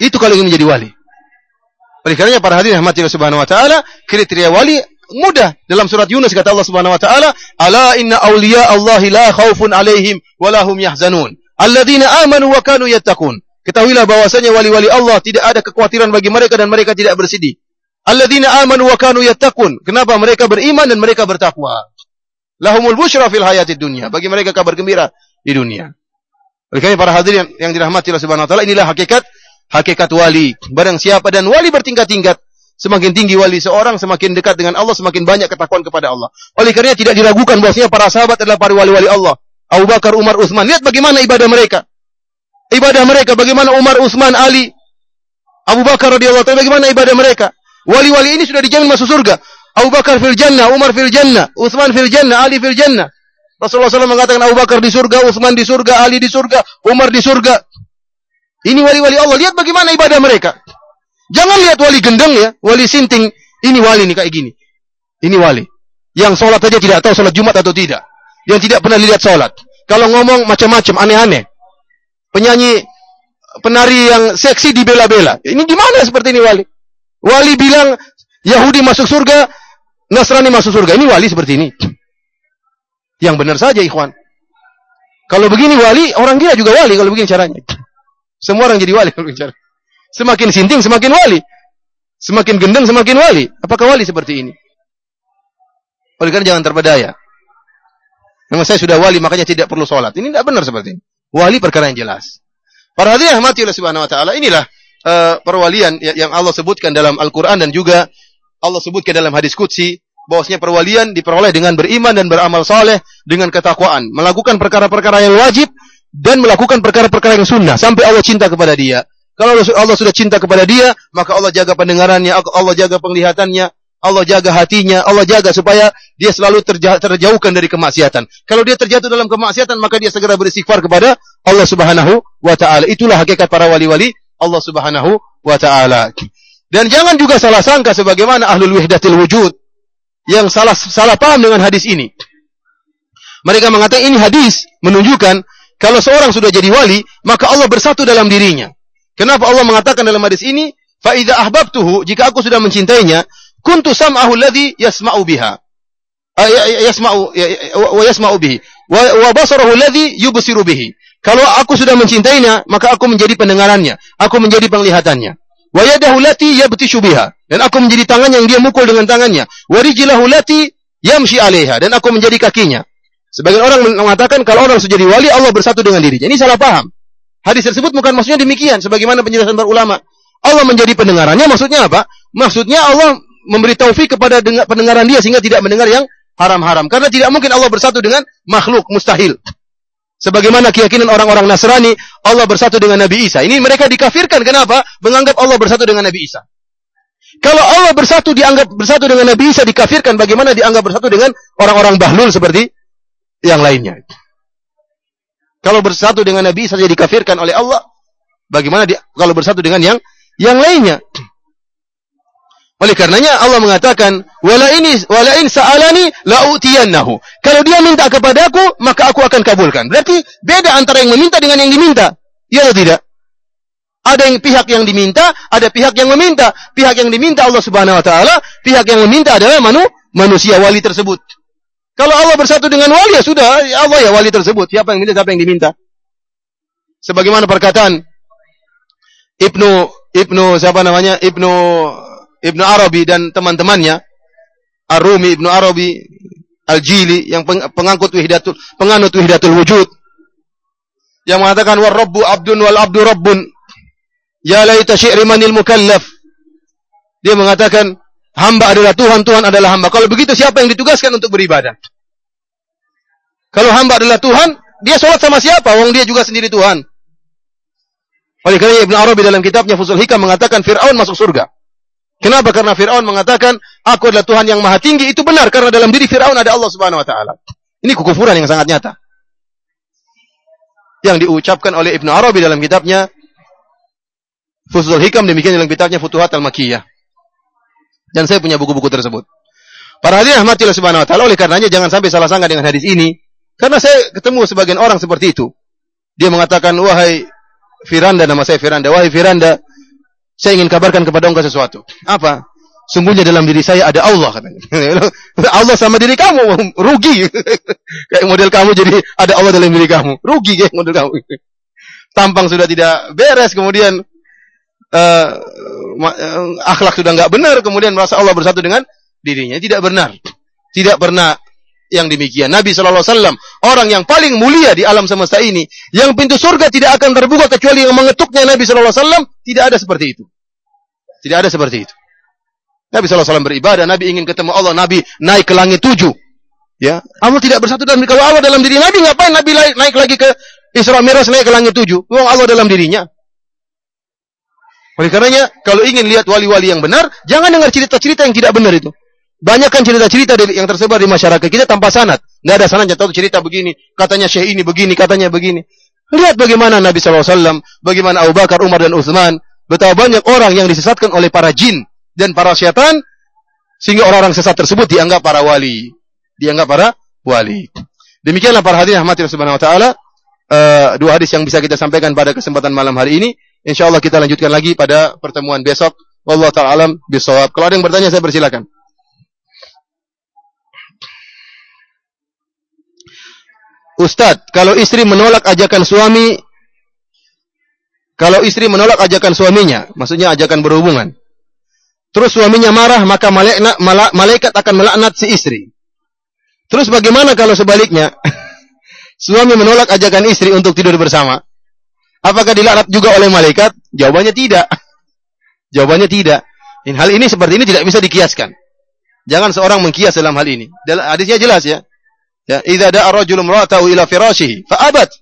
Itu kalau ingin menjadi wali. Oleh karenanya para hadirin rahmatillah subhanahu wa ta'ala, kriteria wali mudah dalam surat Yunus kata Allah Subhanahu wa taala, "Ala inna awliya Allah la khaufun alaihim wa lahum yahzanun, amanu wa kanu yattaqun." Ketahuilah bahwasanya wali-wali Allah tidak ada kekhawatiran bagi mereka dan mereka tidak bersedih. Alladzina amanu wa kanu yattaqun. Kenapa mereka beriman dan mereka bertakwa? Lahumul busyra fil hayatid dunya. Bagi mereka kabar gembira di dunia. Oleh karena para hadirin yang dirahmati Allah Subhanahu wa taala, inilah hakikat hakikat wali. Barang siapa dan wali bertingkat-tingkat Semakin tinggi wali seorang, semakin dekat dengan Allah, semakin banyak ketakuan kepada Allah. Oleh karena tidak diragukan bahwasanya para sahabat adalah para wali-wali Allah. Abu Bakar, Umar, Utsman. Lihat bagaimana ibadah mereka. Ibadah mereka bagaimana Umar, Utsman, Ali, Abu Bakar radhiyallahu taala bagaimana ibadah mereka. Wali-wali ini sudah dijamin masuk surga. Abu Bakar fil jannah, Umar fil jannah, Utsman fil jannah, Ali fil jannah. Rasulullah SAW mengatakan Abu Bakar di surga, Utsman di surga, Ali di surga, Umar di surga. Ini wali-wali Allah. Lihat bagaimana ibadah mereka. Jangan lihat wali gendeng ya, wali sinting. Ini wali nih kayak gini. Ini wali. Yang sholat aja tidak tahu sholat Jumat atau tidak. Yang tidak pernah lihat sholat. Kalau ngomong macam-macam, aneh-aneh. Penyanyi, penari yang seksi dibela-bela. Ini gimana seperti ini wali? Wali bilang Yahudi masuk surga, Nasrani masuk surga. Ini wali seperti ini. Yang benar saja ikhwan. Kalau begini wali, orang gila juga wali kalau begini caranya. Semua orang jadi wali kalau begini caranya. Semakin sinting semakin wali. Semakin gendeng semakin wali. Apakah wali seperti ini? Oleh karena jangan terpedaya. Memang saya sudah wali makanya tidak perlu sholat. Ini tidak benar seperti ini. Wali perkara yang jelas. Para hadirin rahmati Allah Subhanahu wa taala, inilah uh, perwalian yang Allah sebutkan dalam Al-Qur'an dan juga Allah sebutkan dalam hadis qudsi bahwasanya perwalian diperoleh dengan beriman dan beramal soleh dengan ketakwaan, melakukan perkara-perkara yang wajib dan melakukan perkara-perkara yang sunnah sampai Allah cinta kepada dia. Kalau Allah sudah cinta kepada dia, maka Allah jaga pendengarannya, Allah jaga penglihatannya, Allah jaga hatinya, Allah jaga supaya dia selalu terjauhkan dari kemaksiatan. Kalau dia terjatuh dalam kemaksiatan, maka dia segera beristighfar kepada Allah Subhanahu wa taala. Itulah hakikat para wali-wali Allah Subhanahu wa taala. Dan jangan juga salah sangka sebagaimana ahlul wahdatil wujud yang salah salah paham dengan hadis ini. Mereka mengatakan ini hadis menunjukkan kalau seorang sudah jadi wali, maka Allah bersatu dalam dirinya. Kenapa Allah mengatakan dalam hadis ini, "Fa idza ahbabtuhu," jika aku sudah mencintainya, kuntu sam'ahu alladhi yasma'u biha. Ya, ya, yasma'u ya, wa yasma'u bihi wa basarahu alladhi yubsiru bihi. Kalau aku sudah mencintainya, maka aku menjadi pendengarannya, aku menjadi penglihatannya. Wa yadahu lati yabtishu biha. Dan aku menjadi tangan yang dia mukul dengan tangannya. Wa rijlahu lati yamshi 'alaiha. Dan aku menjadi kakinya. Sebagian orang mengatakan kalau orang sudah jadi wali Allah bersatu dengan dirinya. Ini salah paham. Hadis tersebut bukan maksudnya demikian sebagaimana penjelasan para ulama. Allah menjadi pendengarannya maksudnya apa? Maksudnya Allah memberi taufik kepada pendengaran dia sehingga tidak mendengar yang haram-haram. Karena tidak mungkin Allah bersatu dengan makhluk, mustahil. Sebagaimana keyakinan orang-orang Nasrani, Allah bersatu dengan Nabi Isa. Ini mereka dikafirkan. Kenapa? Menganggap Allah bersatu dengan Nabi Isa. Kalau Allah bersatu dianggap bersatu dengan Nabi Isa dikafirkan, bagaimana dianggap bersatu dengan orang-orang bahlul seperti yang lainnya? Kalau bersatu dengan Nabi Isa saja dikafirkan oleh Allah, bagaimana di, kalau bersatu dengan yang yang lainnya? Oleh karenanya Allah mengatakan, "Wala ini wala in sa'alani la utiyannahu." Kalau dia minta kepadaku, maka aku akan kabulkan. Berarti beda antara yang meminta dengan yang diminta. Iya atau tidak? Ada yang pihak yang diminta, ada pihak yang meminta. Pihak yang diminta Allah Subhanahu wa taala, pihak yang meminta adalah manu, manusia wali tersebut. Kalau Allah bersatu dengan wali ya sudah, ya Allah ya wali tersebut. Siapa yang minta, siapa yang diminta. Sebagaimana perkataan Ibnu Ibnu siapa namanya? Ibnu Ibnu Arabi dan teman-temannya, Ar-Rumi Ibnu Arabi, Al-Jili yang pengangkut wihdatul penganut wihdatul wujud yang mengatakan war rabbu abdun wal abdu rabbun ya laita syi'ri manil mukallaf. Dia mengatakan hamba adalah Tuhan Tuhan adalah hamba. Kalau begitu siapa yang ditugaskan untuk beribadah? Kalau hamba adalah Tuhan dia sholat sama siapa? Wong dia juga sendiri Tuhan. Oleh karena Ibnu Arabi dalam kitabnya Fusul Hikam mengatakan Fir'aun masuk surga Kenapa? Karena Fir'aun mengatakan, aku adalah Tuhan yang maha tinggi. Itu benar, karena dalam diri Fir'aun ada Allah subhanahu wa ta'ala. Ini kekufuran yang sangat nyata. Yang diucapkan oleh Ibnu Arabi dalam kitabnya, Fusul Hikam, demikian dalam kitabnya Futuhat Al-Makiyah. Dan saya punya buku-buku tersebut. Para hadirin rahmatillah subhanahu wa ta'ala, oleh karenanya jangan sampai salah sangka dengan hadis ini. Karena saya ketemu sebagian orang seperti itu. Dia mengatakan, wahai Firanda, nama saya Firanda, wahai Firanda, saya ingin kabarkan kepada engkau sesuatu. Apa? Sungguhnya dalam diri saya ada Allah katanya. *laughs* Allah sama diri kamu *laughs* rugi. *laughs* kayak model kamu jadi ada Allah dalam diri kamu. Rugi kayak model kamu. Tampang sudah tidak beres kemudian uh, akhlak sudah nggak benar kemudian merasa Allah bersatu dengan dirinya tidak benar. Tidak pernah yang demikian. Nabi Shallallahu Alaihi Wasallam orang yang paling mulia di alam semesta ini, yang pintu surga tidak akan terbuka kecuali yang mengetuknya Nabi Shallallahu Alaihi Wasallam. Tidak ada seperti itu. Tidak ada seperti itu. Nabi Wasallam beribadah, Nabi ingin ketemu Allah, Nabi naik ke langit tujuh. Ya, Allah tidak bersatu dalam kalau Allah dalam diri Nabi ngapain Nabi naik, naik lagi ke Isra Mi'raj naik ke langit tujuh? Wong Allah dalam dirinya. Oleh karenanya, kalau ingin lihat wali-wali yang benar, jangan dengar cerita-cerita yang tidak benar itu. Banyak kan cerita-cerita yang tersebar di masyarakat kita tanpa sanad. Nggak ada sanadnya, tahu cerita begini, katanya syekh ini begini, katanya begini. Lihat bagaimana Nabi SAW, bagaimana Abu Bakar, Umar, dan Uthman. Betapa banyak orang yang disesatkan oleh para jin dan para syaitan, sehingga orang-orang sesat tersebut dianggap para wali. Dianggap para wali. Demikianlah para hadirin rahmatillah subhanahu wa ta'ala. Uh, dua hadis yang bisa kita sampaikan pada kesempatan malam hari ini. Insya Allah kita lanjutkan lagi pada pertemuan besok. Wallahu ta'ala bisawab. Kalau ada yang bertanya saya persilakan. Ustadz, kalau istri menolak ajakan suami, kalau istri menolak ajakan suaminya, maksudnya ajakan berhubungan, terus suaminya marah, maka malaikat, akan melaknat si istri. Terus bagaimana kalau sebaliknya? *laughs* Suami menolak ajakan istri untuk tidur bersama. Apakah dilaknat juga oleh malaikat? Jawabannya tidak. *laughs* Jawabannya tidak. Hal ini seperti ini tidak bisa dikiaskan. Jangan seorang mengkias dalam hal ini. Hadisnya jelas ya. Ya, idza da'a rajulun imra'atahu ila firashihi fa abat.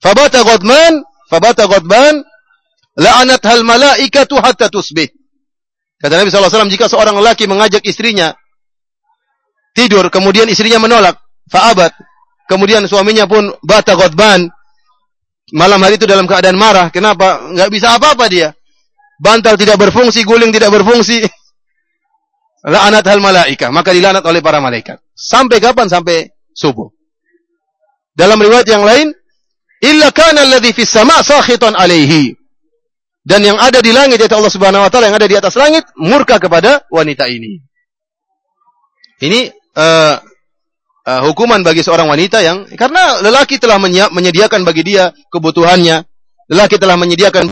Fabata ghadman, fabata ghadban, la'anat hal malaikatu hatta tusbih. Kata Nabi SAW, jika seorang lelaki mengajak istrinya tidur, kemudian istrinya menolak, fa'abat. Kemudian suaminya pun bata ghadban. Malam hari itu dalam keadaan marah. Kenapa? Enggak bisa apa-apa dia. Bantal tidak berfungsi, guling tidak berfungsi. *laughs* La'anat hal malaika. Maka dilanat oleh para malaikat. Sampai kapan? Sampai subuh. Dalam riwayat yang lain, illa kana alladhi fis sama' sakhitan alaihi. Dan yang ada di langit yaitu Allah Subhanahu wa taala yang ada di atas langit murka kepada wanita ini. Ini uh, uh, hukuman bagi seorang wanita yang karena lelaki telah menyediakan bagi dia kebutuhannya, lelaki telah menyediakan